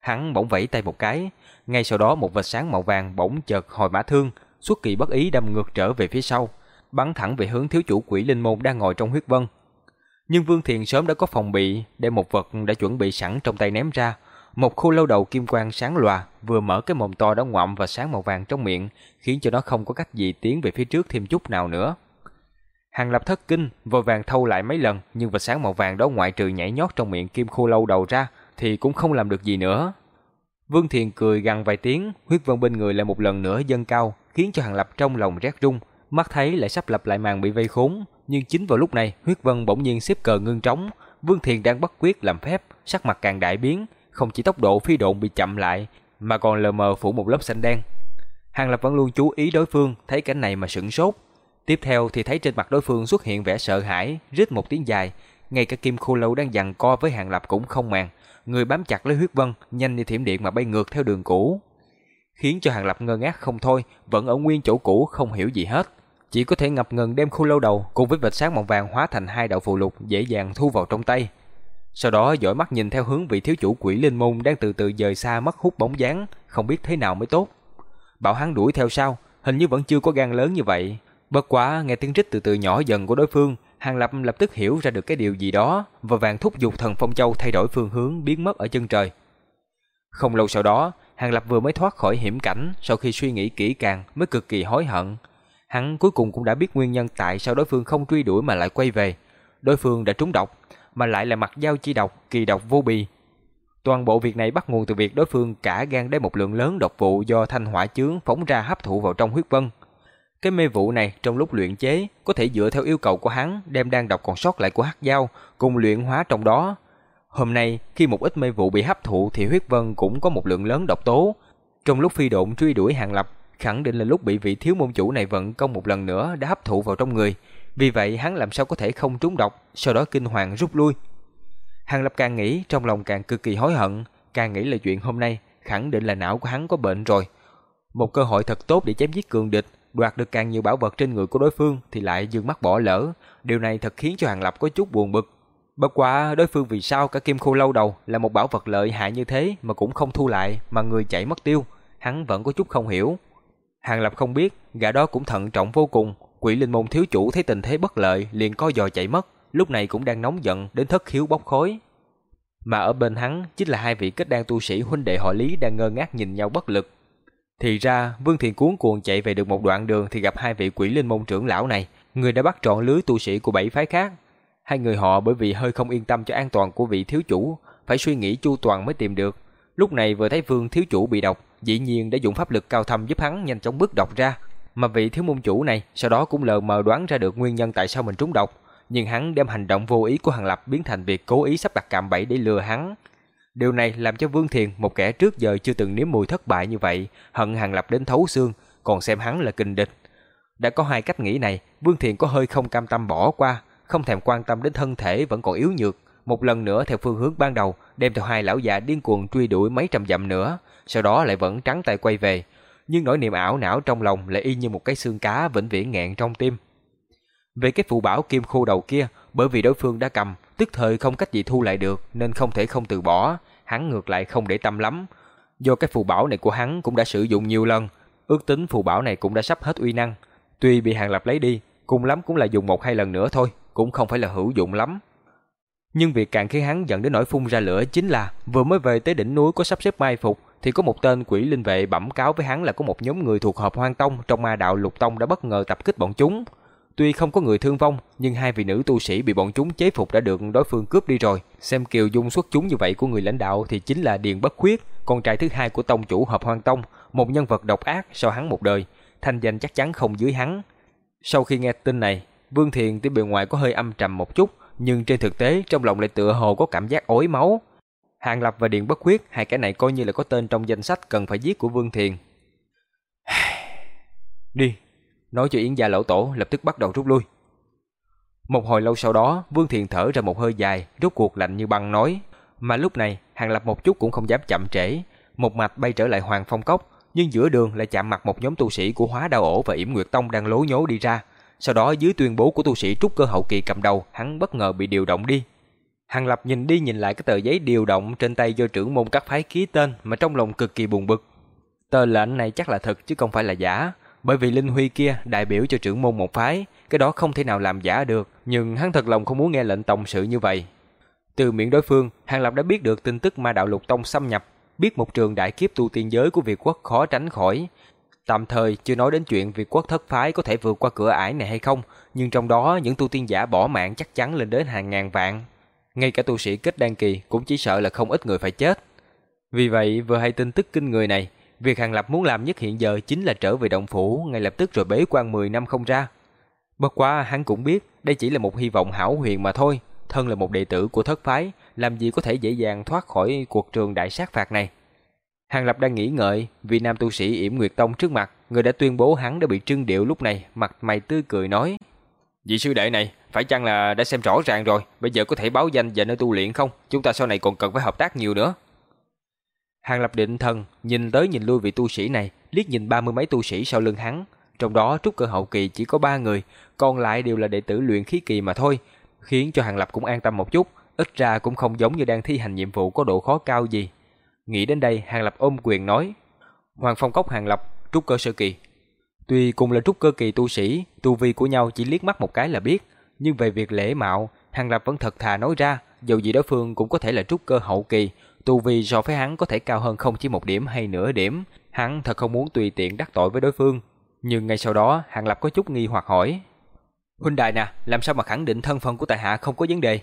Hắn bỗng vẫy tay một cái, ngay sau đó một vệt sáng màu vàng bỗng chợt hồi mã thương, xuất kỳ bất ý đâm ngược trở về phía sau, bắn thẳng về hướng thiếu chủ quỷ linh môn đang ngồi trong huyết vân. Nhưng Vương Thiền sớm đã có phòng bị, đem một vật đã chuẩn bị sẵn trong tay ném ra. Một khu lâu đầu kim quang sáng loà vừa mở cái mồm to đó ngoạm và sáng màu vàng trong miệng, khiến cho nó không có cách gì tiến về phía trước thêm chút nào nữa. Hàng lập thất kinh, vội vàng thâu lại mấy lần, nhưng vật sáng màu vàng đó ngoại trừ nhảy nhót trong miệng kim khô lâu đầu ra, thì cũng không làm được gì nữa. Vương Thiền cười gằn vài tiếng, huyết vân bên người lại một lần nữa dâng cao, khiến cho Hàng Lập trong lòng rét rung, mắt thấy lại sắp lập lại màn bị vây khốn, nhưng chính vào lúc này, huyết vân bỗng nhiên xếp cờ ngưng trống, Vương Thiền đang bất quyết làm phép, sắc mặt càng đại biến, không chỉ tốc độ phi độn bị chậm lại, mà còn lờ mờ phủ một lớp xanh đen. Hàng Lập vẫn luôn chú ý đối phương, thấy cảnh này mà sững sốt. Tiếp theo thì thấy trên mặt đối phương xuất hiện vẻ sợ hãi, rít một tiếng dài, ngay cả Kim Khô Lâu đang giằng co với Hàng Lập cũng không màng, người bám chặt lấy huyết vân, nhanh như thiểm điện mà bay ngược theo đường cũ. Khiến cho Hàng Lập ngơ ngác không thôi, vẫn ở nguyên chỗ cũ không hiểu gì hết. Chỉ có thể ngập ngừng đem khô lâu đầu cùng với vệt sáng màu vàng hóa thành hai đạo phù lục dễ dàng thu vào trong tay. Sau đó dõi mắt nhìn theo hướng vị thiếu chủ quỷ linh môn đang từ từ dời xa mất hút bóng dáng, không biết thế nào mới tốt. Bảo hắn đuổi theo sau, hình như vẫn chưa có gan lớn như vậy. Bất quá nghe tiếng rít từ từ nhỏ dần của đối phương, Hàng Lập lập tức hiểu ra được cái điều gì đó và vàng thúc giục thần phong châu thay đổi phương hướng biến mất ở chân trời. Không lâu sau đó, Hàng Lập vừa mới thoát khỏi hiểm cảnh, sau khi suy nghĩ kỹ càng mới cực kỳ hối hận. Hắn cuối cùng cũng đã biết nguyên nhân tại sao đối phương không truy đuổi mà lại quay về. Đối phương đã trúng độc, mà lại là mặt dao chi độc, kỳ độc vô bì. Toàn bộ việc này bắt nguồn từ việc đối phương cả gan đem một lượng lớn độc vụ do thanh hỏa chướng phóng ra hấp thụ vào trong huyết vân. Cái mê vụ này trong lúc luyện chế có thể dựa theo yêu cầu của hắn đem đan độc còn sót lại của hắc dao cùng luyện hóa trong đó. Hôm nay khi một ít mê vụ bị hấp thụ thì huyết vân cũng có một lượng lớn độc tố. Trong lúc phi độn truy đuổi hàng lập, khẳng định là lúc bị vị thiếu môn chủ này vận công một lần nữa đã hấp thụ vào trong người. Vì vậy hắn làm sao có thể không trúng độc, sau đó kinh hoàng rút lui. Hàng Lập càng nghĩ trong lòng càng cực kỳ hối hận, càng nghĩ là chuyện hôm nay khẳng định là não của hắn có bệnh rồi. Một cơ hội thật tốt để chém giết cường địch, đoạt được càng nhiều bảo vật trên người của đối phương thì lại dương mắt bỏ lỡ. Điều này thật khiến cho Hàng Lập có chút buồn bực. Bất quá đối phương vì sao cả kim khô lâu đầu là một bảo vật lợi hại như thế mà cũng không thu lại mà người chạy mất tiêu, hắn vẫn có chút không hiểu. Hàng Lập không biết, gã đó cũng thận trọng vô cùng, quỷ linh môn thiếu chủ thấy tình thế bất lợi liền co giò chạy mất, lúc này cũng đang nóng giận đến thất khiếu bốc khói. Mà ở bên hắn chính là hai vị kết đan tu sĩ huynh đệ họ Lý đang ngơ ngác nhìn nhau bất lực. Thì ra, Vương Thiện cuốn cuồng chạy về được một đoạn đường thì gặp hai vị quỷ linh môn trưởng lão này, người đã bắt trọn lưới tu sĩ của bảy phái khác. Hai người họ bởi vì hơi không yên tâm cho an toàn của vị thiếu chủ, phải suy nghĩ chu toàn mới tìm được. Lúc này vừa thấy Vương thiếu chủ bị độc, dĩ nhiên đã dùng pháp lực cao thâm giúp hắn nhanh chóng bước độc ra. Mà vị thiếu môn chủ này sau đó cũng lờ mờ đoán ra được nguyên nhân tại sao mình trúng độc, nhưng hắn đem hành động vô ý của Hàng Lập biến thành việc cố ý sắp đặt cạm bẫy để lừa hắn. Điều này làm cho Vương Thiền, một kẻ trước giờ chưa từng nếm mùi thất bại như vậy, hận Hàng Lập đến thấu xương, còn xem hắn là kình địch. Đã có hai cách nghĩ này, Vương Thiền có hơi không cam tâm bỏ qua, không thèm quan tâm đến thân thể vẫn còn yếu nhược, một lần nữa theo phương hướng ban đầu, đem theo hai lão già điên cuồng truy đuổi mấy trăm dặm nữa, sau đó lại vẫn trắng tay quay về, nhưng nỗi niềm ảo não trong lòng lại y như một cái xương cá vĩnh viễn nghẹn trong tim. Về cái phù bảo kim khô đầu kia, bởi vì đối phương đã cầm, tức thời không cách gì thu lại được nên không thể không từ bỏ, hắn ngược lại không để tâm lắm. Do cái phù bảo này của hắn cũng đã sử dụng nhiều lần, ước tính phù bảo này cũng đã sắp hết uy năng. Tuy bị Hàng Lập lấy đi, cùng lắm cũng là dùng một hai lần nữa thôi, cũng không phải là hữu dụng lắm. Nhưng việc càng khiến hắn giận đến nỗi phun ra lửa chính là vừa mới về tới đỉnh núi có sắp xếp mai phục thì có một tên quỷ linh vệ bẩm cáo với hắn là có một nhóm người thuộc hợp hoang tông trong ma đạo lục tông đã bất ngờ tập kích bọn chúng. Tuy không có người thương vong, nhưng hai vị nữ tu sĩ bị bọn chúng chế phục đã được đối phương cướp đi rồi. Xem kiều dung xuất chúng như vậy của người lãnh đạo thì chính là Điền Bất Khuyết, con trai thứ hai của tông chủ hợp hoang tông, một nhân vật độc ác sau hắn một đời, thanh danh chắc chắn không dưới hắn. Sau khi nghe tin này, Vương Thiền tuy bề ngoài có hơi âm trầm một chút, nhưng trên thực tế trong lòng lại tựa hồ có cảm giác ối máu. Hàng Lập và Điền Bất quyết hai cái này coi như là có tên trong danh sách cần phải giết của Vương Thiền. <sighs> Đi, nói cho Yến gia lão tổ lập tức bắt đầu rút lui. Một hồi lâu sau đó, Vương Thiền thở ra một hơi dài, rút cuộc lạnh như băng nói. Mà lúc này, Hàng Lập một chút cũng không dám chậm trễ, một mạch bay trở lại Hoàng Phong Cốc, nhưng giữa đường lại chạm mặt một nhóm tu sĩ của Hóa Đao Ổ và Yểm Nguyệt Tông đang lố nhố đi ra. Sau đó dưới tuyên bố của tu sĩ trúc cơ hậu kỳ cầm đầu, hắn bất ngờ bị điều động đi. Hàng Lập nhìn đi nhìn lại cái tờ giấy điều động trên tay do trưởng môn các phái ký tên mà trong lòng cực kỳ buồn bực. Tờ lệnh này chắc là thật chứ không phải là giả, bởi vì Linh Huy kia đại biểu cho trưởng môn một phái, cái đó không thể nào làm giả được, nhưng hắn thật lòng không muốn nghe lệnh tổng sự như vậy. Từ miệng đối phương, Hàng Lập đã biết được tin tức ma đạo lục tông xâm nhập, biết một trường đại kiếp tu tiên giới của Việt quốc khó tránh khỏi. Tạm thời chưa nói đến chuyện việc quốc thất phái có thể vượt qua cửa ải này hay không, nhưng trong đó những tu tiên giả bỏ mạng chắc chắn lên đến hàng ngàn vạn. Ngay cả tu sĩ kết đan kỳ cũng chỉ sợ là không ít người phải chết. Vì vậy, vừa hay tin tức kinh người này, việc Hàng Lập muốn làm nhất hiện giờ chính là trở về động phủ ngay lập tức rồi bế quan 10 năm không ra. Bất quá hắn cũng biết đây chỉ là một hy vọng hảo huyền mà thôi, thân là một đệ tử của thất phái, làm gì có thể dễ dàng thoát khỏi cuộc trường đại sát phạt này. Hàng Lập đang nghĩ ngợi, vì nam tu sĩ Yểm Nguyệt Tông trước mặt, người đã tuyên bố hắn đã bị trưng điệu lúc này, mặt mày tươi cười nói. Vị sư đệ này, phải chăng là đã xem rõ ràng rồi, bây giờ có thể báo danh và nơi tu luyện không? Chúng ta sau này còn cần phải hợp tác nhiều nữa. Hàng Lập định thần, nhìn tới nhìn lui vị tu sĩ này, liếc nhìn ba mươi mấy tu sĩ sau lưng hắn. Trong đó trúc cơ hậu kỳ chỉ có ba người, còn lại đều là đệ tử luyện khí kỳ mà thôi, khiến cho Hàng Lập cũng an tâm một chút, ít ra cũng không giống như đang thi hành nhiệm vụ có độ khó cao gì. Nghĩ đến đây, Hàng Lập ôm quyền nói, Hoàng Phong Cốc Hàng Lập, trúc cơ sơ kỳ. Tuy cùng là trúc cơ kỳ tu sĩ, tu vi của nhau chỉ liếc mắt một cái là biết, nhưng về việc lễ mạo, Hàng Lập vẫn thật thà nói ra, dù gì đối phương cũng có thể là trúc cơ hậu kỳ, tu vi so với hắn có thể cao hơn không chỉ một điểm hay nửa điểm, hắn thật không muốn tùy tiện đắc tội với đối phương. Nhưng ngay sau đó, Hàng Lập có chút nghi hoặc hỏi, Huynh đại nè, làm sao mà khẳng định thân phận của tại hạ không có vấn đề?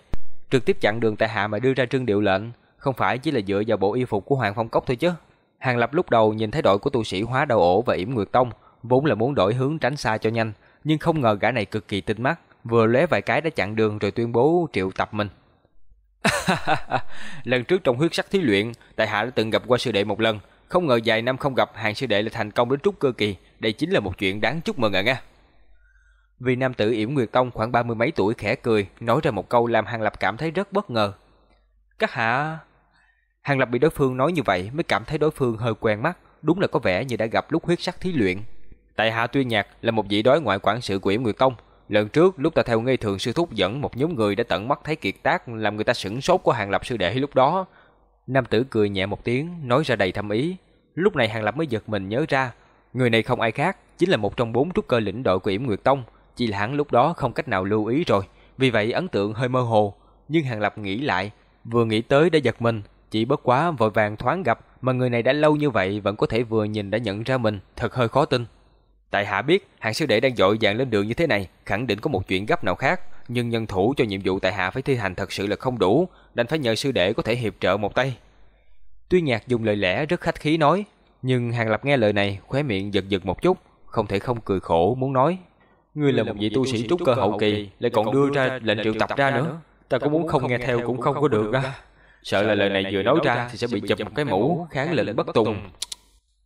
Trực tiếp chặn đường tại hạ mà đưa ra trương điệu lệnh, không phải chỉ là dựa vào bộ y phục của Hoàng Phong Cốc thôi chứ. Hàng Lập lúc đầu nhìn thấy đội của tu sĩ Hóa Đầu Ổ và Yểm Nguyệt Tông, vốn là muốn đổi hướng tránh xa cho nhanh, nhưng không ngờ gã này cực kỳ tinh mắt, vừa lóe vài cái đã chặn đường rồi tuyên bố triệu tập mình. <laughs> lần trước trong huyết sắc thí luyện, tại hạ đã từng gặp qua sư đệ một lần, không ngờ vài năm không gặp hàng sư đệ lại thành công đến trúc cơ kỳ, đây chính là một chuyện đáng chúc mừng à nghe. Vì nam tử Yểm Nguyệt Tông khoảng ba mươi mấy tuổi khẽ cười, nói ra một câu làm Hàng Lập cảm thấy rất bất ngờ. Các hạ... Hàng Lập bị đối phương nói như vậy mới cảm thấy đối phương hơi quen mắt, đúng là có vẻ như đã gặp lúc huyết sắc thí luyện. Tại hạ Tuyên Nhạc là một vị đối ngoại quản sự của Yểm Nguyệt Tông. Lần trước lúc ta theo ngây thường sư thúc dẫn một nhóm người đã tận mắt thấy kiệt tác làm người ta sửng sốt của Hàng Lập sư đệ lúc đó. Nam tử cười nhẹ một tiếng, nói ra đầy thâm ý. Lúc này Hàng Lập mới giật mình nhớ ra, người này không ai khác, chính là một trong bốn trúc cơ lĩnh đội của Yểm Nguyệt Tông, chỉ là hắn lúc đó không cách nào lưu ý rồi, vì vậy ấn tượng hơi mơ hồ. Nhưng Hàng Lập nghĩ lại, vừa nghĩ tới đã giật mình, chỉ bất quá vội vàng thoáng gặp mà người này đã lâu như vậy vẫn có thể vừa nhìn đã nhận ra mình, thật hơi khó tin. Tại hạ biết, hàng sư đệ đang dội vàng lên đường như thế này, khẳng định có một chuyện gấp nào khác, nhưng nhân thủ cho nhiệm vụ tại hạ phải thi hành thật sự là không đủ, đành phải nhờ sư đệ có thể hiệp trợ một tay. Tuy Nhạc dùng lời lẽ rất khách khí nói, nhưng Hàng Lập nghe lời này, khóe miệng giật giật một chút, không thể không cười khổ muốn nói. Ngươi là một vị tu sĩ trúc cơ hậu kỳ, lại còn đưa ra lệnh triệu tập ra nữa. Ta cũng muốn không nghe theo cũng không có được á. Sợ là lời này vừa nói ra thì sẽ bị chụp một cái mũ kháng lệnh bất tùng.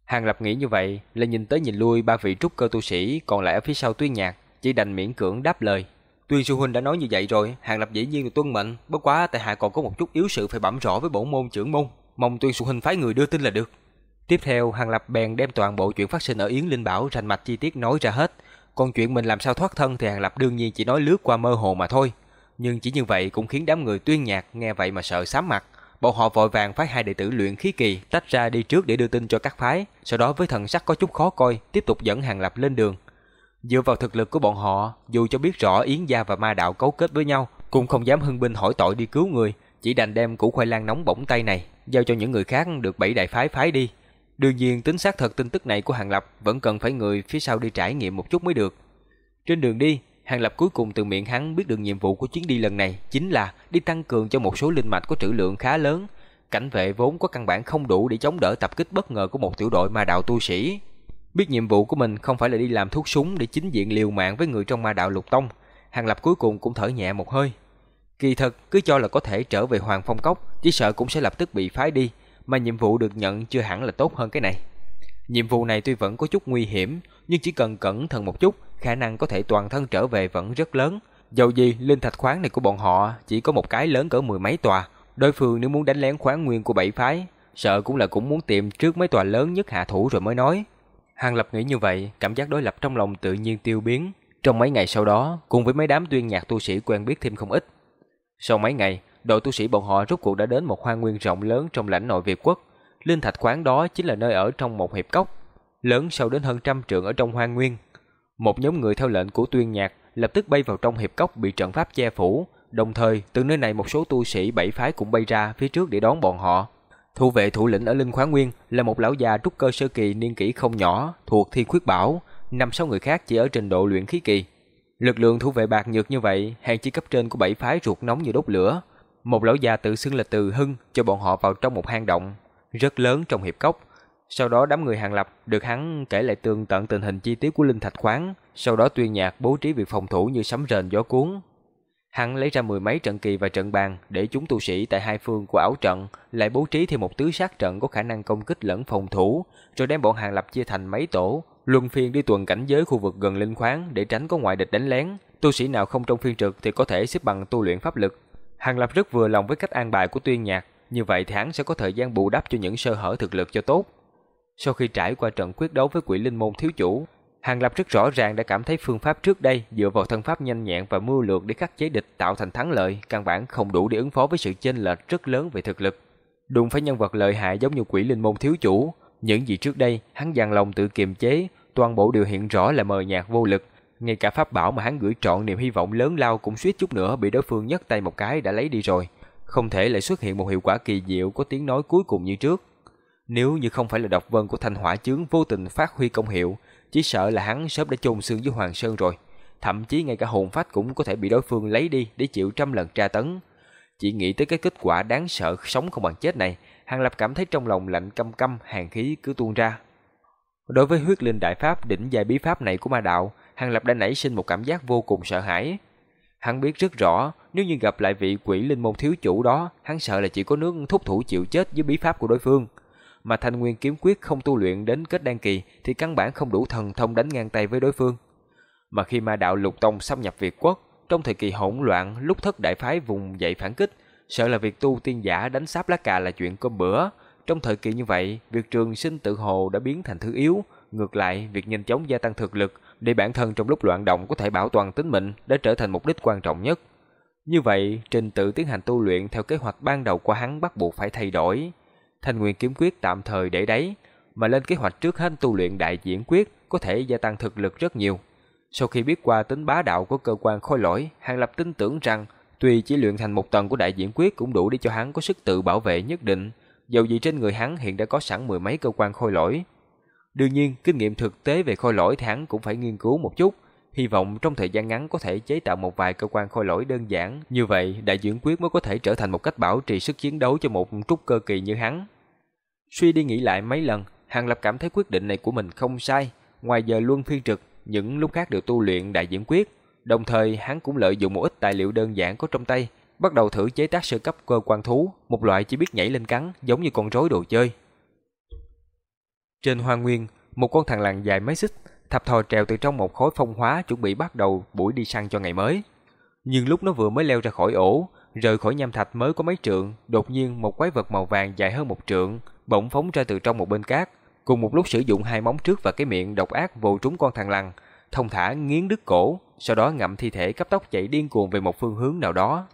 Hàng Lập nghĩ như vậy, là nhìn tới nhìn lui ba vị trúc cơ tu sĩ còn lại ở phía sau Tuyên Nhạc, chỉ đành miễn cưỡng đáp lời. Tuyên sư huynh đã nói như vậy rồi, Hàng Lập dĩ nhiên là tuân mệnh, bất quá tại hạ còn có một chút yếu sự phải bẩm rõ với bổn môn trưởng môn, mong Tuyên sư huynh phái người đưa tin là được. Tiếp theo, Hàng Lập bèn đem toàn bộ chuyện phát sinh ở Yến Linh Bảo rành mạch chi tiết nói ra hết, còn chuyện mình làm sao thoát thân thì Hàng Lập đương nhiên chỉ nói lướt qua mơ hồ mà thôi. Nhưng chỉ như vậy cũng khiến đám người tuyên nhạc nghe vậy mà sợ sám mặt. Bọn họ vội vàng phái hai đệ tử luyện khí kỳ tách ra đi trước để đưa tin cho các phái, sau đó với thần sắc có chút khó coi, tiếp tục dẫn Hàng Lập lên đường. Dựa vào thực lực của bọn họ, dù cho biết rõ Yến gia và Ma đạo cấu kết với nhau, cũng không dám hưng binh hỏi tội đi cứu người, chỉ đành đem củ khoai lang nóng bỏng tay này giao cho những người khác được bảy đại phái phái đi. Đương nhiên tính xác thật tin tức này của Hàng Lập vẫn cần phải người phía sau đi trải nghiệm một chút mới được. Trên đường đi, Hàng Lập cuối cùng từ miệng hắn biết được nhiệm vụ của chuyến đi lần này chính là đi tăng cường cho một số linh mạch có trữ lượng khá lớn. Cảnh vệ vốn có căn bản không đủ để chống đỡ tập kích bất ngờ của một tiểu đội ma đạo tu sĩ. Biết nhiệm vụ của mình không phải là đi làm thuốc súng để chính diện liều mạng với người trong ma đạo lục tông, Hàng Lập cuối cùng cũng thở nhẹ một hơi. Kỳ thật, cứ cho là có thể trở về Hoàng Phong Cốc, chỉ sợ cũng sẽ lập tức bị phái đi, mà nhiệm vụ được nhận chưa hẳn là tốt hơn cái này. Nhiệm vụ này tuy vẫn có chút nguy hiểm, nhưng chỉ cần cẩn thận một chút, khả năng có thể toàn thân trở về vẫn rất lớn. Dầu gì, linh thạch khoáng này của bọn họ chỉ có một cái lớn cỡ mười mấy tòa. Đối phương nếu muốn đánh lén khoáng nguyên của bảy phái, sợ cũng là cũng muốn tìm trước mấy tòa lớn nhất hạ thủ rồi mới nói. Hàng Lập nghĩ như vậy, cảm giác đối lập trong lòng tự nhiên tiêu biến. Trong mấy ngày sau đó, cùng với mấy đám tuyên nhạc tu sĩ quen biết thêm không ít. Sau mấy ngày, đội tu sĩ bọn họ rốt cuộc đã đến một hoang nguyên rộng lớn trong lãnh nội Việt quốc. Linh thạch khoáng đó chính là nơi ở trong một hiệp cốc, lớn sâu đến hơn trăm trượng ở trong hoang nguyên. Một nhóm người theo lệnh của tuyên nhạc lập tức bay vào trong hiệp cốc bị trận pháp che phủ, đồng thời từ nơi này một số tu sĩ bảy phái cũng bay ra phía trước để đón bọn họ. Thủ vệ thủ lĩnh ở Linh Khoáng Nguyên là một lão già trúc cơ sơ kỳ niên kỷ không nhỏ, thuộc thiên Khuyết Bảo, năm sáu người khác chỉ ở trình độ luyện khí kỳ. Lực lượng thủ vệ bạc nhược như vậy, hàng chi cấp trên của bảy phái ruột nóng như đốt lửa. Một lão già tự xưng là Từ Hưng cho bọn họ vào trong một hang động rất lớn trong hiệp cốc. Sau đó đám người hàng lập được hắn kể lại tường tận tình hình chi tiết của linh thạch khoáng, sau đó tuyên nhạc bố trí việc phòng thủ như sấm rền gió cuốn. Hắn lấy ra mười mấy trận kỳ và trận bàn để chúng tu sĩ tại hai phương của ảo trận lại bố trí thêm một tứ sát trận có khả năng công kích lẫn phòng thủ, rồi đem bọn hàng lập chia thành mấy tổ, luân phiên đi tuần cảnh giới khu vực gần linh khoáng để tránh có ngoại địch đánh lén. Tu sĩ nào không trong phiên trực thì có thể xếp bằng tu luyện pháp lực. Hàng lập rất vừa lòng với cách an bài của tuyên nhạc, như vậy thì hắn sẽ có thời gian bù đắp cho những sơ hở thực lực cho tốt. Sau khi trải qua trận quyết đấu với quỷ linh môn thiếu chủ, Hàng Lập rất rõ ràng đã cảm thấy phương pháp trước đây dựa vào thân pháp nhanh nhẹn và mưu lược để khắc chế địch tạo thành thắng lợi, căn bản không đủ để ứng phó với sự chênh lệch rất lớn về thực lực. Đụng phải nhân vật lợi hại giống như quỷ linh môn thiếu chủ, những gì trước đây hắn dằn lòng tự kiềm chế, toàn bộ đều hiện rõ là mờ nhạt vô lực, ngay cả pháp bảo mà hắn gửi trọn niềm hy vọng lớn lao cũng suýt chút nữa bị đối phương nhấc tay một cái đã lấy đi rồi, không thể lại xuất hiện một hiệu quả kỳ diệu có tiếng nói cuối cùng như trước. Nếu như không phải là độc vân của thanh hỏa chướng vô tình phát huy công hiệu, chỉ sợ là hắn sớm đã chôn xương với Hoàng Sơn rồi. Thậm chí ngay cả hồn phách cũng có thể bị đối phương lấy đi để chịu trăm lần tra tấn. Chỉ nghĩ tới cái kết quả đáng sợ sống không bằng chết này, Hàng Lập cảm thấy trong lòng lạnh căm căm, hàng khí cứ tuôn ra. Đối với huyết linh đại pháp đỉnh dài bí pháp này của ma đạo, Hàng Lập đã nảy sinh một cảm giác vô cùng sợ hãi. Hắn biết rất rõ, nếu như gặp lại vị quỷ linh môn thiếu chủ đó, hắn sợ là chỉ có nước thúc thủ chịu chết với bí pháp của đối phương mà Thanh Nguyên kiếm quyết không tu luyện đến kết đan kỳ thì căn bản không đủ thần thông đánh ngang tay với đối phương. Mà khi ma đạo lục tông xâm nhập Việt quốc, trong thời kỳ hỗn loạn lúc thất đại phái vùng dậy phản kích, sợ là việc tu tiên giả đánh sáp lá cà là chuyện cơm bữa. Trong thời kỳ như vậy, việc trường sinh tự hồ đã biến thành thứ yếu, ngược lại, việc nhanh chóng gia tăng thực lực để bản thân trong lúc loạn động có thể bảo toàn tính mệnh đã trở thành mục đích quan trọng nhất. Như vậy, trình tự tiến hành tu luyện theo kế hoạch ban đầu của hắn bắt buộc phải thay đổi. Thanh Nguyên kiếm quyết tạm thời để đấy, mà lên kế hoạch trước hết tu luyện đại diễn quyết có thể gia tăng thực lực rất nhiều. Sau khi biết qua tính bá đạo của cơ quan khôi lỗi, Hàng Lập tin tưởng rằng tuy chỉ luyện thành một tầng của đại diễn quyết cũng đủ để cho hắn có sức tự bảo vệ nhất định, dầu gì trên người hắn hiện đã có sẵn mười mấy cơ quan khôi lỗi. Đương nhiên, kinh nghiệm thực tế về khôi lỗi thì hắn cũng phải nghiên cứu một chút, hy vọng trong thời gian ngắn có thể chế tạo một vài cơ quan khôi lỗi đơn giản, như vậy đại diễn quyết mới có thể trở thành một cách bảo trì sức chiến đấu cho một trúc cơ kỳ như hắn. Suy đi nghĩ lại mấy lần, Hàng Lập cảm thấy quyết định này của mình không sai, ngoài giờ luân phiên trực, những lúc khác đều tu luyện đại diễn quyết, đồng thời hắn cũng lợi dụng một ít tài liệu đơn giản có trong tay, bắt đầu thử chế tác sơ cấp cơ quan thú, một loại chỉ biết nhảy lên cắn, giống như con rối đồ chơi. Trên hoa nguyên, một con thằn lằn dài mấy xích, thập thò trèo từ trong một khối phong hóa chuẩn bị bắt đầu buổi đi săn cho ngày mới. Nhưng lúc nó vừa mới leo ra khỏi ổ, rời khỏi nham thạch mới có mấy trượng, đột nhiên một quái vật màu vàng dài hơn một trượng, bỗng phóng ra từ trong một bên cát, cùng một lúc sử dụng hai móng trước và cái miệng độc ác vồ trúng con thằng lằn, thông thả nghiến đứt cổ, sau đó ngậm thi thể cấp tốc chạy điên cuồng về một phương hướng nào đó.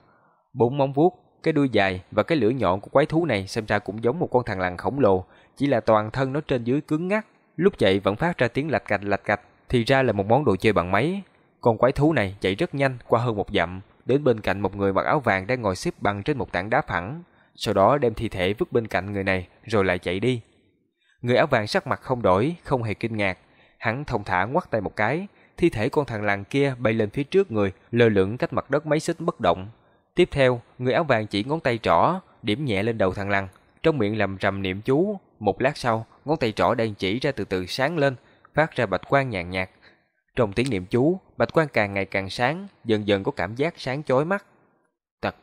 Bốn móng vuốt, cái đuôi dài và cái lưỡi nhọn của quái thú này xem ra cũng giống một con thằng lằn khổng lồ, chỉ là toàn thân nó trên dưới cứng ngắc, lúc chạy vẫn phát ra tiếng lạch cạch lạch cạch, thì ra là một món đồ chơi bằng máy. Con quái thú này chạy rất nhanh qua hơn một dặm, đến bên cạnh một người mặc áo vàng đang ngồi xếp bằng trên một tảng đá phẳng, sau đó đem thi thể vứt bên cạnh người này rồi lại chạy đi. Người áo vàng sắc mặt không đổi, không hề kinh ngạc, hắn thông thả ngoắt tay một cái, thi thể con thằng làng kia bay lên phía trước người, lơ lửng cách mặt đất mấy xích bất động. Tiếp theo, người áo vàng chỉ ngón tay trỏ, điểm nhẹ lên đầu thằng lằn, trong miệng lầm rầm niệm chú, một lát sau, ngón tay trỏ đang chỉ ra từ từ sáng lên, phát ra bạch quang nhàn nhạt. Trong tiếng niệm chú, bạch quang càng ngày càng sáng, dần dần có cảm giác sáng chói mắt. Tật.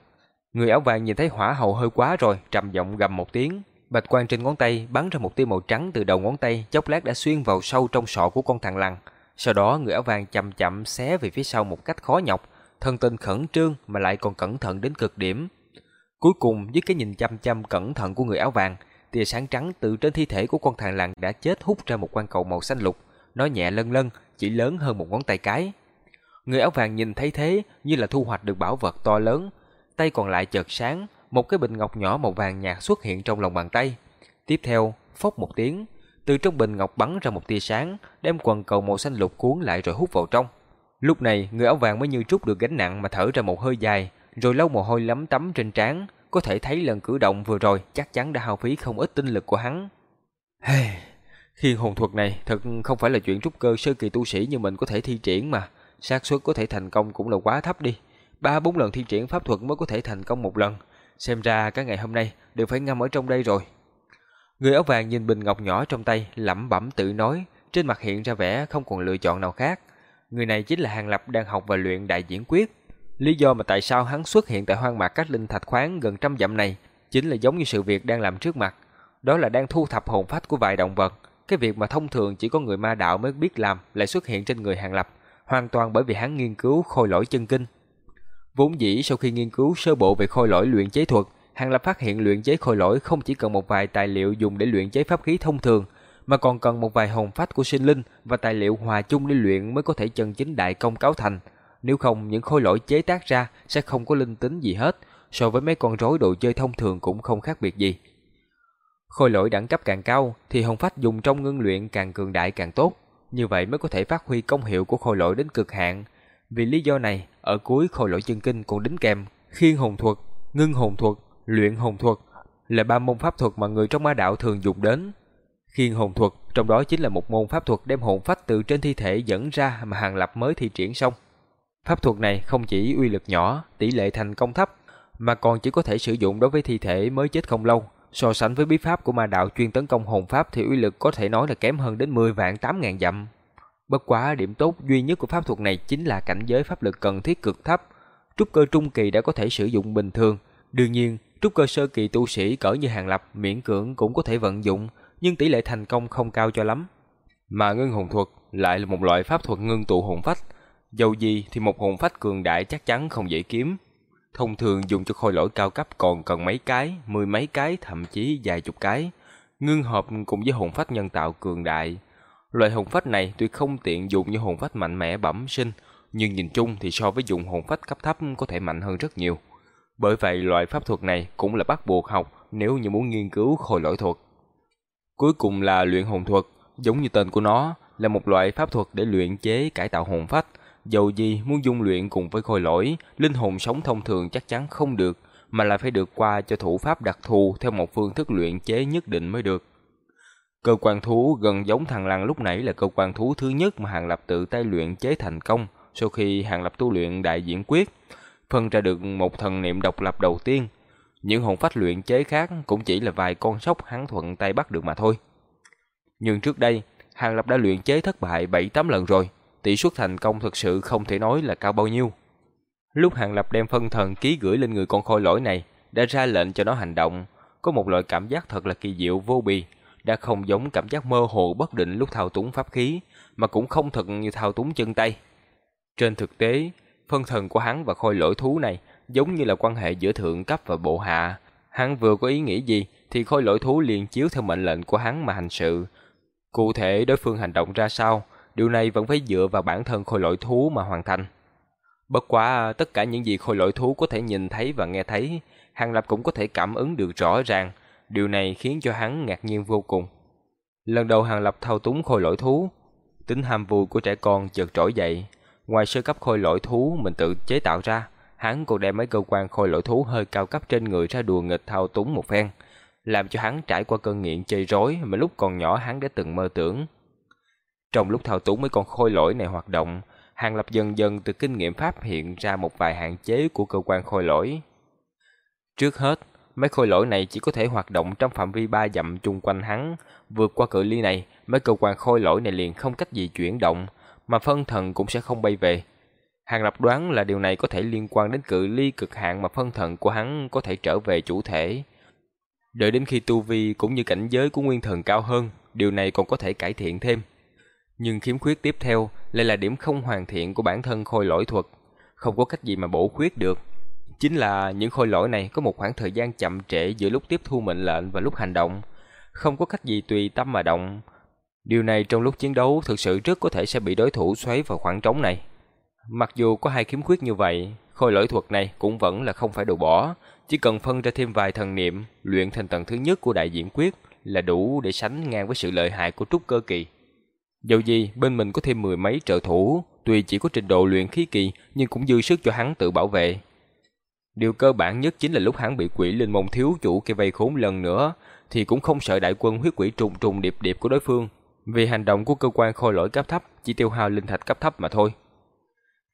Người áo vàng nhìn thấy hỏa hầu hơi quá rồi, trầm giọng gầm một tiếng. Bạch quang trên ngón tay bắn ra một tia màu trắng từ đầu ngón tay, chốc lát đã xuyên vào sâu trong sọ của con thằng lằn. Sau đó người áo vàng chậm chậm xé về phía sau một cách khó nhọc, thân tình khẩn trương mà lại còn cẩn thận đến cực điểm. Cuối cùng, với cái nhìn chăm chăm cẩn thận của người áo vàng, tia sáng trắng từ trên thi thể của con thằng lằn đã chết hút ra một quan cầu màu xanh lục, nó nhẹ lân lân, chỉ lớn hơn một ngón tay cái. Người áo vàng nhìn thấy thế như là thu hoạch được bảo vật to lớn, tay còn lại chợt sáng, một cái bình ngọc nhỏ màu vàng nhạt xuất hiện trong lòng bàn tay. Tiếp theo, phốc một tiếng, từ trong bình ngọc bắn ra một tia sáng, đem quần cầu màu xanh lục cuốn lại rồi hút vào trong. Lúc này, người áo vàng mới như trút được gánh nặng mà thở ra một hơi dài, rồi lau mồ hôi lấm tấm trên trán, có thể thấy lần cử động vừa rồi chắc chắn đã hao phí không ít tinh lực của hắn. Hey, khiên hồn thuật này thật không phải là chuyện trúc cơ sơ kỳ tu sĩ như mình có thể thi triển mà, xác suất có thể thành công cũng là quá thấp đi. Ba bốn lần thi triển pháp thuật mới có thể thành công một lần. Xem ra cả ngày hôm nay đều phải ngâm ở trong đây rồi. Người áo vàng nhìn bình ngọc nhỏ trong tay, lẩm bẩm tự nói, trên mặt hiện ra vẻ không còn lựa chọn nào khác. Người này chính là Hàng Lập đang học và luyện đại diễn quyết. Lý do mà tại sao hắn xuất hiện tại hoang mạc cách linh thạch khoáng gần trăm dặm này chính là giống như sự việc đang làm trước mặt. Đó là đang thu thập hồn phách của vài động vật. Cái việc mà thông thường chỉ có người ma đạo mới biết làm lại xuất hiện trên người Hàng Lập, hoàn toàn bởi vì hắn nghiên cứu khôi lỗi chân kinh. Vốn dĩ sau khi nghiên cứu sơ bộ về khôi lỗi luyện chế thuật, Hàng Lập phát hiện luyện chế khôi lỗi không chỉ cần một vài tài liệu dùng để luyện chế pháp khí thông thường, mà còn cần một vài hồn phách của sinh linh và tài liệu hòa chung để luyện mới có thể chân chính đại công cáo thành. Nếu không, những khối lỗi chế tác ra sẽ không có linh tính gì hết, so với mấy con rối đồ chơi thông thường cũng không khác biệt gì. Khôi lỗi đẳng cấp càng cao thì hồn phách dùng trong ngưng luyện càng cường đại càng tốt, như vậy mới có thể phát huy công hiệu của khôi lỗi đến cực hạn. Vì lý do này, ở cuối khôi lỗi chân kinh còn đính kèm khiên hồn thuật, ngưng hồn thuật, luyện hồn thuật là ba môn pháp thuật mà người trong ma đạo thường dùng đến. Khiên hồn thuật trong đó chính là một môn pháp thuật đem hồn phách từ trên thi thể dẫn ra mà Hàng Lập mới thi triển xong. Pháp thuật này không chỉ uy lực nhỏ, tỷ lệ thành công thấp, mà còn chỉ có thể sử dụng đối với thi thể mới chết không lâu. So sánh với bí pháp của ma đạo chuyên tấn công hồn pháp thì uy lực có thể nói là kém hơn đến 10 vạn 8 ngàn dặm. Bất quá điểm tốt duy nhất của pháp thuật này chính là cảnh giới pháp lực cần thiết cực thấp. Trúc cơ trung kỳ đã có thể sử dụng bình thường. Đương nhiên, trúc cơ sơ kỳ tu sĩ cỡ như hàng lập miễn cưỡng cũng có thể vận dụng, nhưng tỷ lệ thành công không cao cho lắm. Mà ngưng hồn thuật lại là một loại pháp thuật ngưng tụ hồn phách. Dầu gì thì một hồn phách cường đại chắc chắn không dễ kiếm. Thông thường dùng cho khôi lỗi cao cấp còn cần mấy cái, mười mấy cái, thậm chí vài chục cái. Ngưng hợp cùng với hồn phách nhân tạo cường đại. Loại hồn phách này tuy không tiện dùng như hồn phách mạnh mẽ bẩm sinh, nhưng nhìn chung thì so với dùng hồn phách cấp thấp có thể mạnh hơn rất nhiều. Bởi vậy loại pháp thuật này cũng là bắt buộc học nếu như muốn nghiên cứu khôi lỗi thuật. Cuối cùng là luyện hồn thuật, giống như tên của nó, là một loại pháp thuật để luyện chế cải tạo hồn phách. Dầu gì muốn dung luyện cùng với khôi lỗi, linh hồn sống thông thường chắc chắn không được, mà là phải được qua cho thủ pháp đặc thù theo một phương thức luyện chế nhất định mới được. Cơ quan thú gần giống thằng lằn lúc nãy là cơ quan thú thứ nhất mà Hàng Lập tự tay luyện chế thành công sau khi Hàng Lập tu luyện đại diễn quyết, phân ra được một thần niệm độc lập đầu tiên. Những hồn phách luyện chế khác cũng chỉ là vài con sóc hắn thuận tay bắt được mà thôi. Nhưng trước đây, Hàng Lập đã luyện chế thất bại 7-8 lần rồi, tỷ suất thành công thực sự không thể nói là cao bao nhiêu. Lúc Hàng Lập đem phân thần ký gửi lên người con khôi lỗi này, đã ra lệnh cho nó hành động, có một loại cảm giác thật là kỳ diệu vô bì, đã không giống cảm giác mơ hồ bất định lúc thao túng pháp khí, mà cũng không thật như thao túng chân tay. Trên thực tế, phân thần của hắn và khôi lỗi thú này giống như là quan hệ giữa thượng cấp và bộ hạ. Hắn vừa có ý nghĩ gì thì khôi lỗi thú liền chiếu theo mệnh lệnh của hắn mà hành sự. Cụ thể đối phương hành động ra sao, điều này vẫn phải dựa vào bản thân khôi lỗi thú mà hoàn thành. Bất quá tất cả những gì khôi lỗi thú có thể nhìn thấy và nghe thấy, Hàng Lập cũng có thể cảm ứng được rõ ràng, Điều này khiến cho hắn ngạc nhiên vô cùng. Lần đầu Hàng Lập thao túng khôi lỗi thú, tính ham vui của trẻ con chợt trỗi dậy. Ngoài sơ cấp khôi lỗi thú mình tự chế tạo ra, hắn còn đem mấy cơ quan khôi lỗi thú hơi cao cấp trên người ra đùa nghịch thao túng một phen, làm cho hắn trải qua cơn nghiện chơi rối mà lúc còn nhỏ hắn đã từng mơ tưởng. Trong lúc thao túng mấy con khôi lỗi này hoạt động, Hàng Lập dần dần từ kinh nghiệm pháp hiện ra một vài hạn chế của cơ quan khôi lỗi. Trước hết, mấy khôi lỗi này chỉ có thể hoạt động trong phạm vi ba dặm chung quanh hắn, vượt qua cự ly này, mấy cơ quan khôi lỗi này liền không cách gì chuyển động, mà phân thần cũng sẽ không bay về. Hàng Lập đoán là điều này có thể liên quan đến cự ly cực hạn mà phân thần của hắn có thể trở về chủ thể. Đợi đến khi tu vi cũng như cảnh giới của nguyên thần cao hơn, điều này còn có thể cải thiện thêm. Nhưng khiếm khuyết tiếp theo lại là điểm không hoàn thiện của bản thân khôi lỗi thuật, không có cách gì mà bổ khuyết được. Chính là những khôi lỗi này có một khoảng thời gian chậm trễ giữa lúc tiếp thu mệnh lệnh và lúc hành động, không có cách gì tùy tâm mà động. Điều này trong lúc chiến đấu thực sự rất có thể sẽ bị đối thủ xoáy vào khoảng trống này. Mặc dù có hai khiếm khuyết như vậy, khôi lỗi thuật này cũng vẫn là không phải đồ bỏ, chỉ cần phân ra thêm vài thần niệm, luyện thành tầng thứ nhất của đại diễn quyết là đủ để sánh ngang với sự lợi hại của trúc cơ kỳ. Dầu gì, bên mình có thêm mười mấy trợ thủ, tuy chỉ có trình độ luyện khí kỳ nhưng cũng dư sức cho hắn tự bảo vệ. Điều cơ bản nhất chính là lúc hắn bị quỷ linh môn thiếu chủ kia vây khốn lần nữa, thì cũng không sợ đại quân huyết quỷ trùng trùng điệp điệp của đối phương, vì hành động của cơ quan khôi lỗi cấp thấp chỉ tiêu hao linh thạch cấp thấp mà thôi.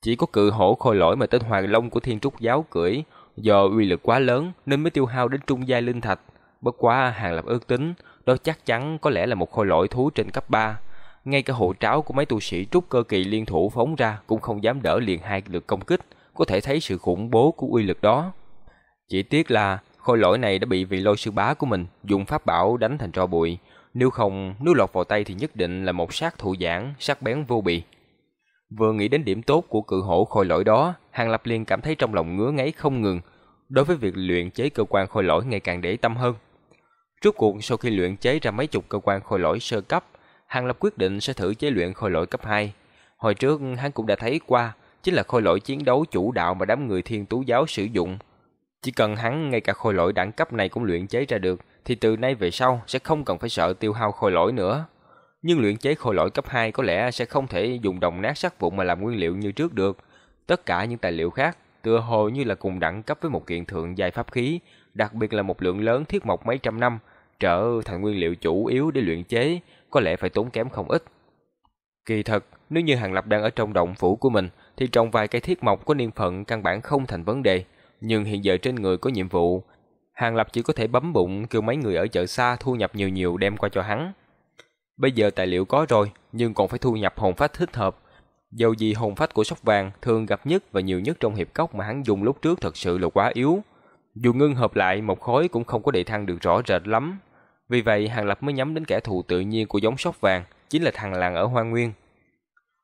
Chỉ có cự hổ khôi lỗi mà tên Hoàng Long của Thiên Trúc giáo cưỡi, do uy lực quá lớn nên mới tiêu hao đến trung giai linh thạch. Bất quá hàng lập ước tính, đó chắc chắn có lẽ là một khôi lỗi thú trên cấp 3. Ngay cả hộ tráo của mấy tu sĩ trúc cơ kỳ liên thủ phóng ra cũng không dám đỡ liền hai lượt công kích, có thể thấy sự khủng bố của uy lực đó. Chỉ tiếc là khôi lỗi này đã bị vị lôi sư bá của mình dùng pháp bảo đánh thành tro bụi. Nếu không, nếu lọt vào tay thì nhất định là một sát thủ giảng, sắc bén vô bì. Vừa nghĩ đến điểm tốt của cự hổ khôi lỗi đó, Hàng Lập liền cảm thấy trong lòng ngứa ngáy không ngừng, đối với việc luyện chế cơ quan khôi lỗi ngày càng để tâm hơn. Trước cuộc sau khi luyện chế ra mấy chục cơ quan khôi lỗi sơ cấp, Hàng Lập quyết định sẽ thử chế luyện khôi lỗi cấp 2. Hồi trước hắn cũng đã thấy qua, chính là khôi lỗi chiến đấu chủ đạo mà đám người thiên tú giáo sử dụng. Chỉ cần hắn ngay cả khôi lỗi đẳng cấp này cũng luyện chế ra được, thì từ nay về sau sẽ không cần phải sợ tiêu hao khôi lỗi nữa. Nhưng luyện chế khôi lỗi cấp 2 có lẽ sẽ không thể dùng đồng nát sắt vụn mà làm nguyên liệu như trước được. Tất cả những tài liệu khác tựa hồ như là cùng đẳng cấp với một kiện thượng giai pháp khí, đặc biệt là một lượng lớn thiết mộc mấy trăm năm, trở thành nguyên liệu chủ yếu để luyện chế, có lẽ phải tốn kém không ít. Kỳ thật, nếu như Hàng Lập đang ở trong động phủ của mình, thì trồng vài cây thiết mộc có niên phận căn bản không thành vấn đề. Nhưng hiện giờ trên người có nhiệm vụ, Hàng Lập chỉ có thể bấm bụng kêu mấy người ở chợ xa thu nhập nhiều nhiều đem qua cho hắn. Bây giờ tài liệu có rồi, nhưng còn phải thu nhập hồn phách thích hợp. Dầu gì hồn phách của sóc vàng thường gặp nhất và nhiều nhất trong hiệp cốc mà hắn dùng lúc trước thật sự là quá yếu. Dù ngưng hợp lại một khối cũng không có đề thăng được rõ rệt lắm. Vì vậy Hàng Lập mới nhắm đến kẻ thù tự nhiên của giống sóc vàng, chính là thằng làng ở Hoa Nguyên.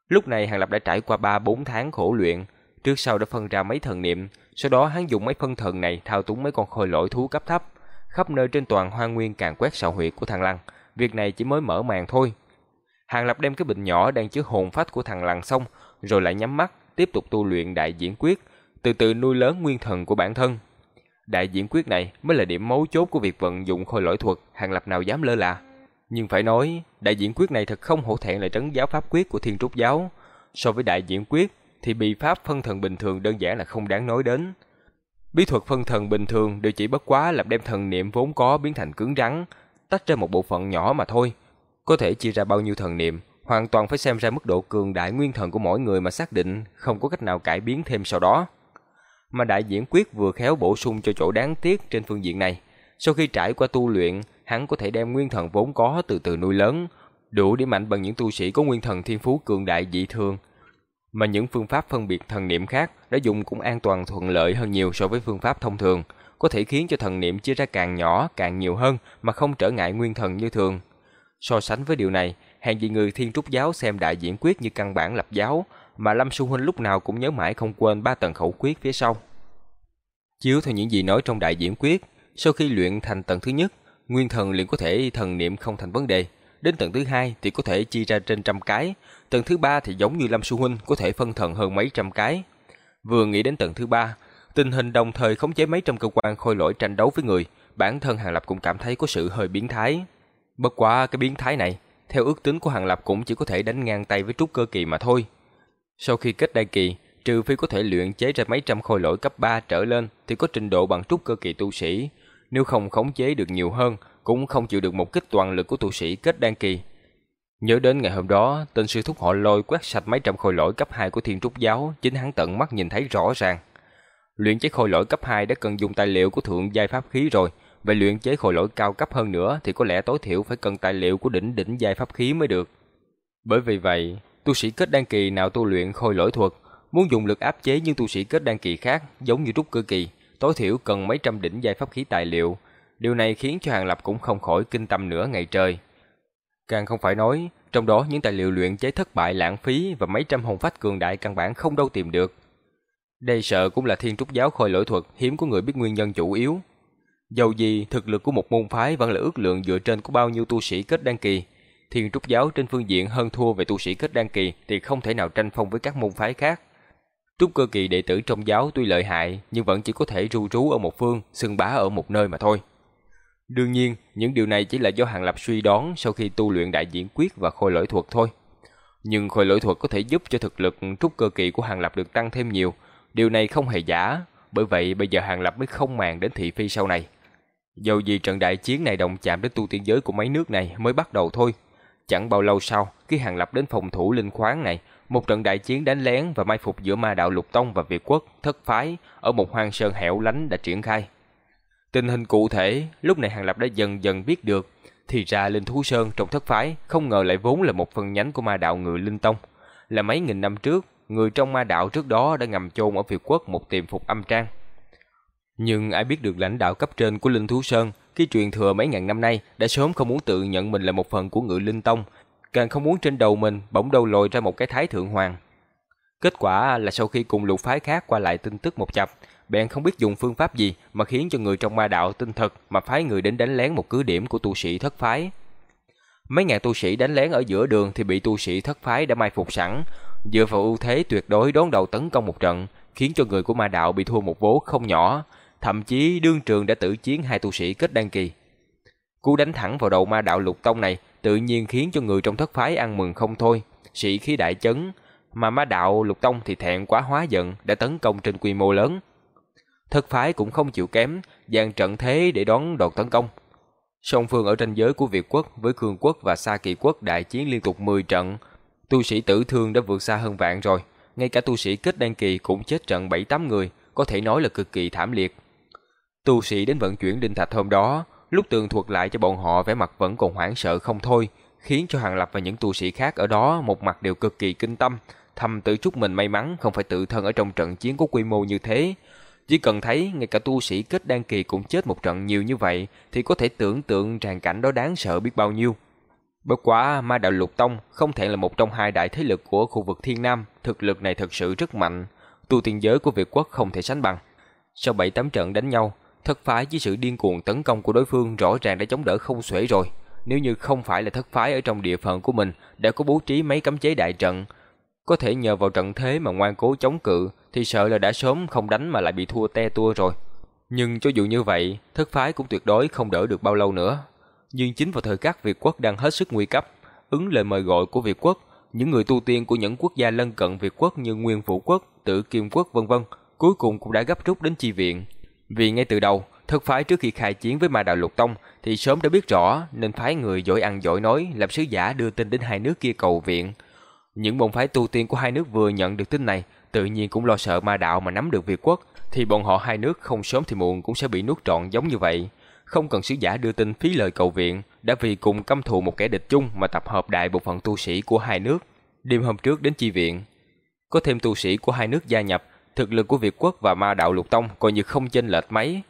Lúc này Hàng Lập đã trải qua 3-4 tháng khổ luyện, trước sau đã phân ra mấy thần niệm, sau đó hắn dùng mấy phân thần này thao túng mấy con khôi lỗi thú cấp thấp, khắp nơi trên toàn Hoa Nguyên càng quét sào huyệt của thằng lăng, việc này chỉ mới mở màn thôi. Hàng Lập đem cái bình nhỏ đang chứa hồn phách của thằng lăng xong, rồi lại nhắm mắt, tiếp tục tu luyện đại diễn quyết, từ từ nuôi lớn nguyên thần của bản thân. Đại diễn quyết này mới là điểm mấu chốt của việc vận dụng khôi lỗi thuật, Hàng Lập nào dám lơ là. Nhưng phải nói, đại diễn quyết này thật không hổ thẹn là trấn giáo pháp quyết của Thiên Trúc giáo. So với đại diễn quyết thì bị pháp phân thần bình thường đơn giản là không đáng nói đến. Bí thuật phân thần bình thường đều chỉ bất quá là đem thần niệm vốn có biến thành cứng rắn, tách ra một bộ phận nhỏ mà thôi. Có thể chia ra bao nhiêu thần niệm, hoàn toàn phải xem ra mức độ cường đại nguyên thần của mỗi người mà xác định, không có cách nào cải biến thêm sau đó. Mà đại diễn quyết vừa khéo bổ sung cho chỗ đáng tiếc trên phương diện này. Sau khi trải qua tu luyện, hắn có thể đem nguyên thần vốn có từ từ nuôi lớn, đủ để mạnh bằng những tu sĩ có nguyên thần thiên phú cường đại dị thường. Mà những phương pháp phân biệt thần niệm khác đã dùng cũng an toàn thuận lợi hơn nhiều so với phương pháp thông thường, có thể khiến cho thần niệm chia ra càng nhỏ, càng nhiều hơn mà không trở ngại nguyên thần như thường. So sánh với điều này, hàng gì người thiên trúc giáo xem đại diễn quyết như căn bản lập giáo, mà Lâm Xu Huynh lúc nào cũng nhớ mãi không quên ba tầng khẩu quyết phía sau. Chiếu theo những gì nói trong đại diễn quyết, sau khi luyện thành tầng thứ nhất, nguyên thần liền có thể thần niệm không thành vấn đề. Đến tầng thứ hai thì có thể chia ra trên trăm cái, tầng thứ ba thì giống như Lâm Xu Huynh có thể phân thần hơn mấy trăm cái. Vừa nghĩ đến tầng thứ ba, tình hình đồng thời khống chế mấy trăm cơ quan khôi lỗi tranh đấu với người, bản thân Hàng Lập cũng cảm thấy có sự hơi biến thái. Bất quá cái biến thái này, theo ước tính của Hàng Lập cũng chỉ có thể đánh ngang tay với trúc cơ kỳ mà thôi. Sau khi kết đại kỳ, trừ phi có thể luyện chế ra mấy trăm khôi lỗi cấp 3 trở lên thì có trình độ bằng trúc cơ kỳ tu sĩ, nếu không khống chế được nhiều hơn, cũng không chịu được một kích toàn lực của tu sĩ kết đan kỳ. Nhớ đến ngày hôm đó, tên sư thúc họ lôi quét sạch mấy trăm khôi lỗi cấp 2 của thiên trúc giáo, chính hắn tận mắt nhìn thấy rõ ràng. Luyện chế khôi lỗi cấp 2 đã cần dùng tài liệu của thượng giai pháp khí rồi, về luyện chế khôi lỗi cao cấp hơn nữa thì có lẽ tối thiểu phải cần tài liệu của đỉnh đỉnh giai pháp khí mới được. Bởi vì vậy, tu sĩ kết đan kỳ nào tu luyện khôi lỗi thuật, muốn dùng lực áp chế những tu sĩ kết đan kỳ khác giống như trúc cơ kỳ, tối thiểu cần mấy trăm đỉnh giai pháp khí tài liệu. Điều này khiến cho Hàng Lập cũng không khỏi kinh tâm nửa ngày trời. Càng không phải nói, trong đó những tài liệu luyện chế thất bại lãng phí và mấy trăm hồn phách cường đại căn bản không đâu tìm được. Đây sợ cũng là thiên trúc giáo khôi lỗi thuật hiếm có người biết nguyên nhân chủ yếu. Dầu gì, thực lực của một môn phái vẫn là ước lượng dựa trên có bao nhiêu tu sĩ kết đăng kỳ. Thiên trúc giáo trên phương diện hơn thua về tu sĩ kết đăng kỳ thì không thể nào tranh phong với các môn phái khác. Trúc cơ kỳ đệ tử trong giáo tuy lợi hại nhưng vẫn chỉ có thể ru rú ở một phương, sừng bá ở một nơi mà thôi. Đương nhiên, những điều này chỉ là do Hàng Lập suy đoán sau khi tu luyện đại diễn quyết và khôi lỗi thuật thôi. Nhưng khôi lỗi thuật có thể giúp cho thực lực trúc cơ kỳ của Hàng Lập được tăng thêm nhiều. Điều này không hề giả, bởi vậy bây giờ Hàng Lập mới không màng đến thị phi sau này. Dầu gì trận đại chiến này động chạm đến tu tiên giới của mấy nước này mới bắt đầu thôi. Chẳng bao lâu sau, khi Hàng Lập đến phòng thủ linh khoáng này, một trận đại chiến đánh lén và mai phục giữa ma đạo lục tông và Việt quốc thất phái ở một hoang sơn hẻo lánh đã triển khai. Tình hình cụ thể, lúc này Hàng Lập đã dần dần biết được, thì ra Linh Thú Sơn trong thất phái không ngờ lại vốn là một phần nhánh của ma đạo người Linh Tông. Là mấy nghìn năm trước, người trong ma đạo trước đó đã ngầm chôn ở Việt quốc một tiềm phục âm trang. Nhưng ai biết được lãnh đạo cấp trên của Linh Thú Sơn, khi truyền thừa mấy ngàn năm nay đã sớm không muốn tự nhận mình là một phần của ngự Linh Tông, càng không muốn trên đầu mình bỗng đâu lồi ra một cái thái thượng hoàng. Kết quả là sau khi cùng lục phái khác qua lại tin tức một chập, bèn không biết dùng phương pháp gì mà khiến cho người trong ma đạo tin thật mà phái người đến đánh lén một cứ điểm của tu sĩ thất phái. Mấy ngàn tu sĩ đánh lén ở giữa đường thì bị tu sĩ thất phái đã mai phục sẵn, dựa vào ưu thế tuyệt đối đón đầu tấn công một trận, khiến cho người của ma đạo bị thua một vố không nhỏ, thậm chí đương trường đã tử chiến hai tu sĩ kết đăng kỳ. Cú đánh thẳng vào đầu ma đạo lục tông này tự nhiên khiến cho người trong thất phái ăn mừng không thôi, sĩ khí đại chấn, mà ma đạo lục tông thì thẹn quá hóa giận đã tấn công trên quy mô lớn. Thất phái cũng không chịu kém, dàn trận thế để đón đột tấn công. Song phương ở tranh giới của Việt quốc với Cương quốc và Sa Kỳ quốc đại chiến liên tục 10 trận, tu sĩ tử thương đã vượt xa hơn vạn rồi, ngay cả tu sĩ kết đan kỳ cũng chết trận 7-8 người, có thể nói là cực kỳ thảm liệt. Tu sĩ đến vận chuyển đinh thạch hôm đó, lúc tường thuật lại cho bọn họ vẻ mặt vẫn còn hoảng sợ không thôi, khiến cho Hàng Lập và những tu sĩ khác ở đó một mặt đều cực kỳ kinh tâm, thầm tự chúc mình may mắn không phải tự thân ở trong trận chiến có quy mô như thế. Chỉ cần thấy ngay cả tu sĩ kết đan kỳ cũng chết một trận nhiều như vậy thì có thể tưởng tượng tràn cảnh đó đáng sợ biết bao nhiêu. Bất quá Ma Đạo Lục Tông không thể là một trong hai đại thế lực của khu vực Thiên Nam, thực lực này thật sự rất mạnh, tu tiên giới của Việt quốc không thể sánh bằng. Sau 7-8 trận đánh nhau, thất phái với sự điên cuồng tấn công của đối phương rõ ràng đã chống đỡ không xuể rồi. Nếu như không phải là thất phái ở trong địa phận của mình đã có bố trí mấy cấm chế đại trận, có thể nhờ vào trận thế mà ngoan cố chống cự thì sợ là đã sớm không đánh mà lại bị thua te tua rồi. Nhưng cho dù như vậy, thất phái cũng tuyệt đối không đỡ được bao lâu nữa. Nhưng chính vào thời khắc Việt quốc đang hết sức nguy cấp, ứng lời mời gọi của Việt quốc, những người tu tiên của những quốc gia lân cận Việt quốc như Nguyên Vũ quốc, tử Kim quốc vân vân, cuối cùng cũng đã gấp rút đến chi viện. Vì ngay từ đầu, thất phái trước khi khai chiến với Ma Đạo Lục Tông thì sớm đã biết rõ nên phái người giỏi ăn giỏi nói làm sứ giả đưa tin đến hai nước kia cầu viện. Những môn phái tu tiên của hai nước vừa nhận được tin này, tự nhiên cũng lo sợ Ma Đạo mà nắm được Việt quốc, thì bọn họ hai nước không sớm thì muộn cũng sẽ bị nuốt trọn giống như vậy. Không cần sứ giả đưa tin phí lời cầu viện, đã vì cùng căm thù một kẻ địch chung mà tập hợp đại bộ phận tu sĩ của hai nước. Đêm hôm trước đến chi viện, có thêm tu sĩ của hai nước gia nhập, thực lực của Việt quốc và Ma Đạo Lục Tông coi như không chênh lệch mấy.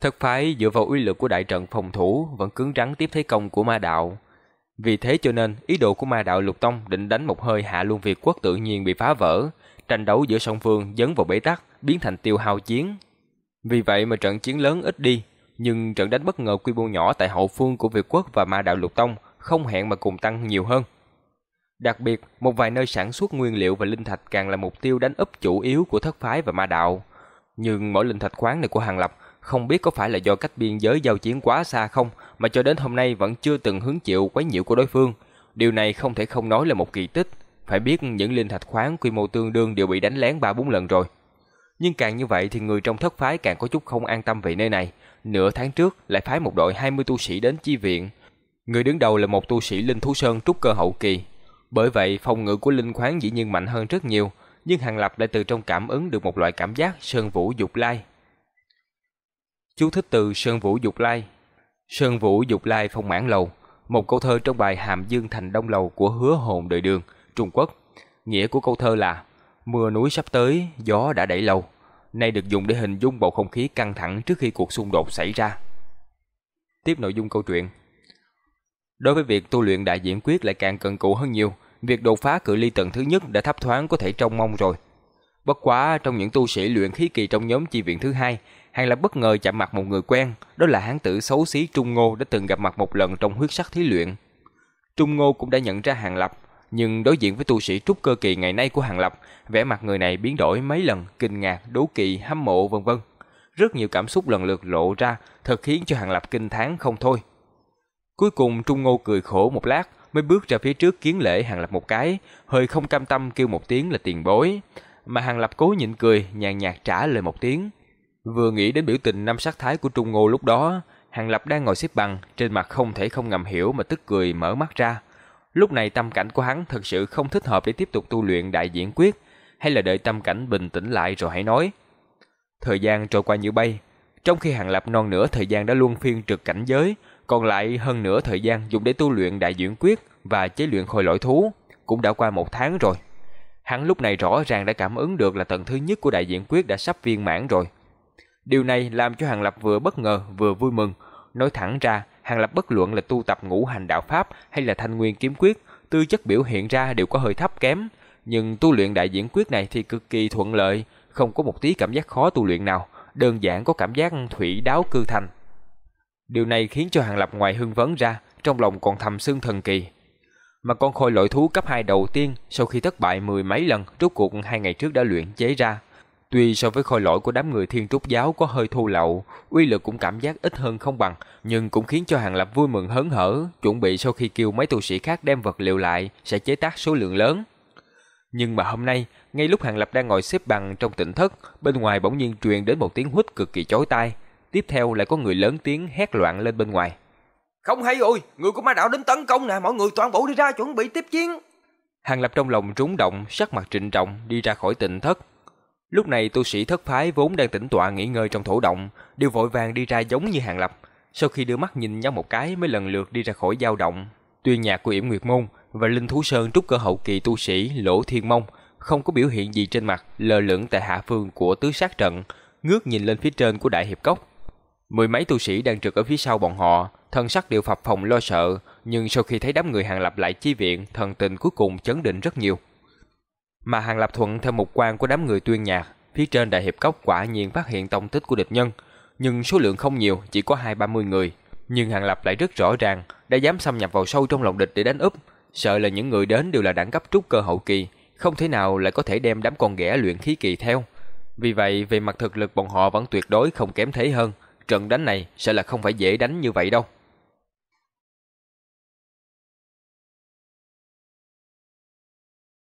Thất phái dựa vào uy lực của đại trận phòng thủ vẫn cứng rắn tiếp thế công của Ma Đạo. Vì thế cho nên, ý đồ của Ma Đạo Lục Tông định đánh một hơi hạ luôn Việt quốc tự nhiên bị phá vỡ, tranh đấu giữa song phương dấn vào bế tắc, biến thành tiêu hao chiến. Vì vậy mà trận chiến lớn ít đi, nhưng trận đánh bất ngờ quy mô nhỏ tại hậu phương của Việt quốc và Ma Đạo Lục Tông không hẹn mà cùng tăng nhiều hơn. Đặc biệt, một vài nơi sản xuất nguyên liệu và linh thạch càng là mục tiêu đánh úp chủ yếu của thất phái và ma đạo. Nhưng mỗi linh thạch khoáng này của Hàng Lập không biết có phải là do cách biên giới giao chiến quá xa không mà cho đến hôm nay vẫn chưa từng hứng chịu quấy nhiễu của đối phương. Điều này không thể không nói là một kỳ tích. phải biết những linh thạch khoáng quy mô tương đương đều bị đánh lén ba bốn lần rồi. Nhưng càng như vậy thì người trong thất phái càng có chút không an tâm về nơi này. Nửa tháng trước lại phái một đội 20 tu sĩ đến chi viện. Người đứng đầu là một tu sĩ linh thú sơn trúc cơ hậu kỳ. Bởi vậy phòng ngự của linh khoáng dĩ nhiên mạnh hơn rất nhiều, nhưng Hàng Lập lại từ trong cảm ứng được một loại cảm giác sơn vũ dục lai. Chú thích từ sơn vũ dục lai. Sơn vũ dục lai phong mãn lầu, một câu thơ trong bài Hàm Dương Thành Đông Lầu của hứa hồn đời đường, Trung Quốc. Nghĩa của câu thơ là Mưa núi sắp tới, gió đã đẩy lâu. Nay được dùng để hình dung bầu không khí căng thẳng trước khi cuộc xung đột xảy ra. Tiếp nội dung câu chuyện. Đối với việc tu luyện đại diễn quyết lại càng cần cù hơn nhiều, việc đột phá cự ly tầng thứ nhất đã thấp thoáng có thể trông mong rồi. Bất quá trong những tu sĩ luyện khí kỳ trong nhóm chi viện thứ hai, Hàng Lập bất ngờ chạm mặt một người quen, đó là hán tử xấu xí Trung Ngô đã từng gặp mặt một lần trong huyết sắc thí luyện. Trung Ngô cũng đã nhận ra Hàng Lập, nhưng đối diện với tu sĩ trúc cơ kỳ ngày nay của Hàng Lập, vẻ mặt người này biến đổi mấy lần, kinh ngạc, đố kỵ, hâm mộ vân vân. Rất nhiều cảm xúc lần lượt lộ ra, thật khiến cho Hàng Lập kinh thán không thôi. Cuối cùng Trung Ngô cười khổ một lát, mới bước ra phía trước kiến lễ Hàng Lập một cái, hơi không cam tâm kêu một tiếng là tiền bối. Mà Hàng Lập cố nhịn cười, nhàn nhạt trả lời một tiếng. Vừa nghĩ đến biểu tình năm sắc thái của Trung Ngô lúc đó, Hàng Lập đang ngồi xếp bằng, trên mặt không thể không ngầm hiểu mà tức cười mở mắt ra. Lúc này tâm cảnh của hắn thật sự không thích hợp để tiếp tục tu luyện đại diễn quyết, hay là đợi tâm cảnh bình tĩnh lại rồi hãy nói. Thời gian trôi qua như bay, trong khi Hàng Lập non nửa thời gian đã luôn phiên trực cảnh giới, còn lại hơn nửa thời gian dùng để tu luyện đại diễn quyết và chế luyện khôi lỗi thú, cũng đã qua một tháng rồi. Hắn lúc này rõ ràng đã cảm ứng được là tầng thứ nhất của đại diễn quyết đã sắp viên mãn rồi. Điều này làm cho Hàng Lập vừa bất ngờ vừa vui mừng. Nói thẳng ra, Hàng Lập bất luận là tu tập ngũ hành đạo pháp hay là thanh nguyên kiếm quyết, tư chất biểu hiện ra đều có hơi thấp kém. Nhưng tu luyện đại diễn quyết này thì cực kỳ thuận lợi, không có một tí cảm giác khó tu luyện nào, đơn giản có cảm giác thủy đáo cư thành. Điều này khiến cho Hàng Lập ngoài hưng vấn ra, trong lòng còn thầm xương thần kỳ. Mà con khôi lội thú cấp 2 đầu tiên sau khi thất bại mười mấy lần rốt cuộc hai ngày trước đã luyện chế ra, Tuy so với khôi lỗi của đám người thiên trúc giáo có hơi thu lậu, uy lực cũng cảm giác ít hơn không bằng, nhưng cũng khiến cho Hàng Lập vui mừng hớn hở, chuẩn bị sau khi kêu mấy tu sĩ khác đem vật liệu lại, sẽ chế tác số lượng lớn. Nhưng mà hôm nay, ngay lúc Hàng Lập đang ngồi xếp bằng trong tỉnh thất, bên ngoài bỗng nhiên truyền đến một tiếng hút cực kỳ chói tai. Tiếp theo lại có người lớn tiếng hét loạn lên bên ngoài. Không hay rồi, người của ma đạo đến tấn công nè, mọi người toàn bộ đi ra chuẩn bị tiếp chiến. Hàng Lập trong lòng rúng động, sắc mặt trịnh trọng đi ra khỏi tỉnh thất, Lúc này tu sĩ thất phái vốn đang tĩnh tọa nghỉ ngơi trong thổ động, đều vội vàng đi ra giống như hàng lập. Sau khi đưa mắt nhìn nhau một cái mới lần lượt đi ra khỏi dao động. Tuyên nhạc của Yểm Nguyệt Môn và Linh Thú Sơn trúc cơ hậu kỳ tu sĩ Lỗ Thiên Mông không có biểu hiện gì trên mặt, lờ lửng tại hạ phương của tứ sát trận, ngước nhìn lên phía trên của đại hiệp cốc. Mười mấy tu sĩ đang trực ở phía sau bọn họ, thân sắc đều phập phòng lo sợ, nhưng sau khi thấy đám người hàng lập lại chi viện, thần tình cuối cùng chấn định rất nhiều. Mà Hàng Lập Thuận theo một quan của đám người tuyên nhạc, phía trên đại hiệp cốc quả nhiên phát hiện tông tích của địch nhân, nhưng số lượng không nhiều, chỉ có hai ba mươi người. Nhưng Hàng Lập lại rất rõ ràng, đã dám xâm nhập vào sâu trong lòng địch để đánh úp, sợ là những người đến đều là đẳng cấp trúc cơ hậu kỳ, không thể nào lại có thể đem đám con ghẻ luyện khí kỳ theo. Vì vậy, về mặt thực lực bọn họ vẫn tuyệt đối không kém thế hơn, trận đánh này sẽ là không phải dễ đánh như vậy đâu.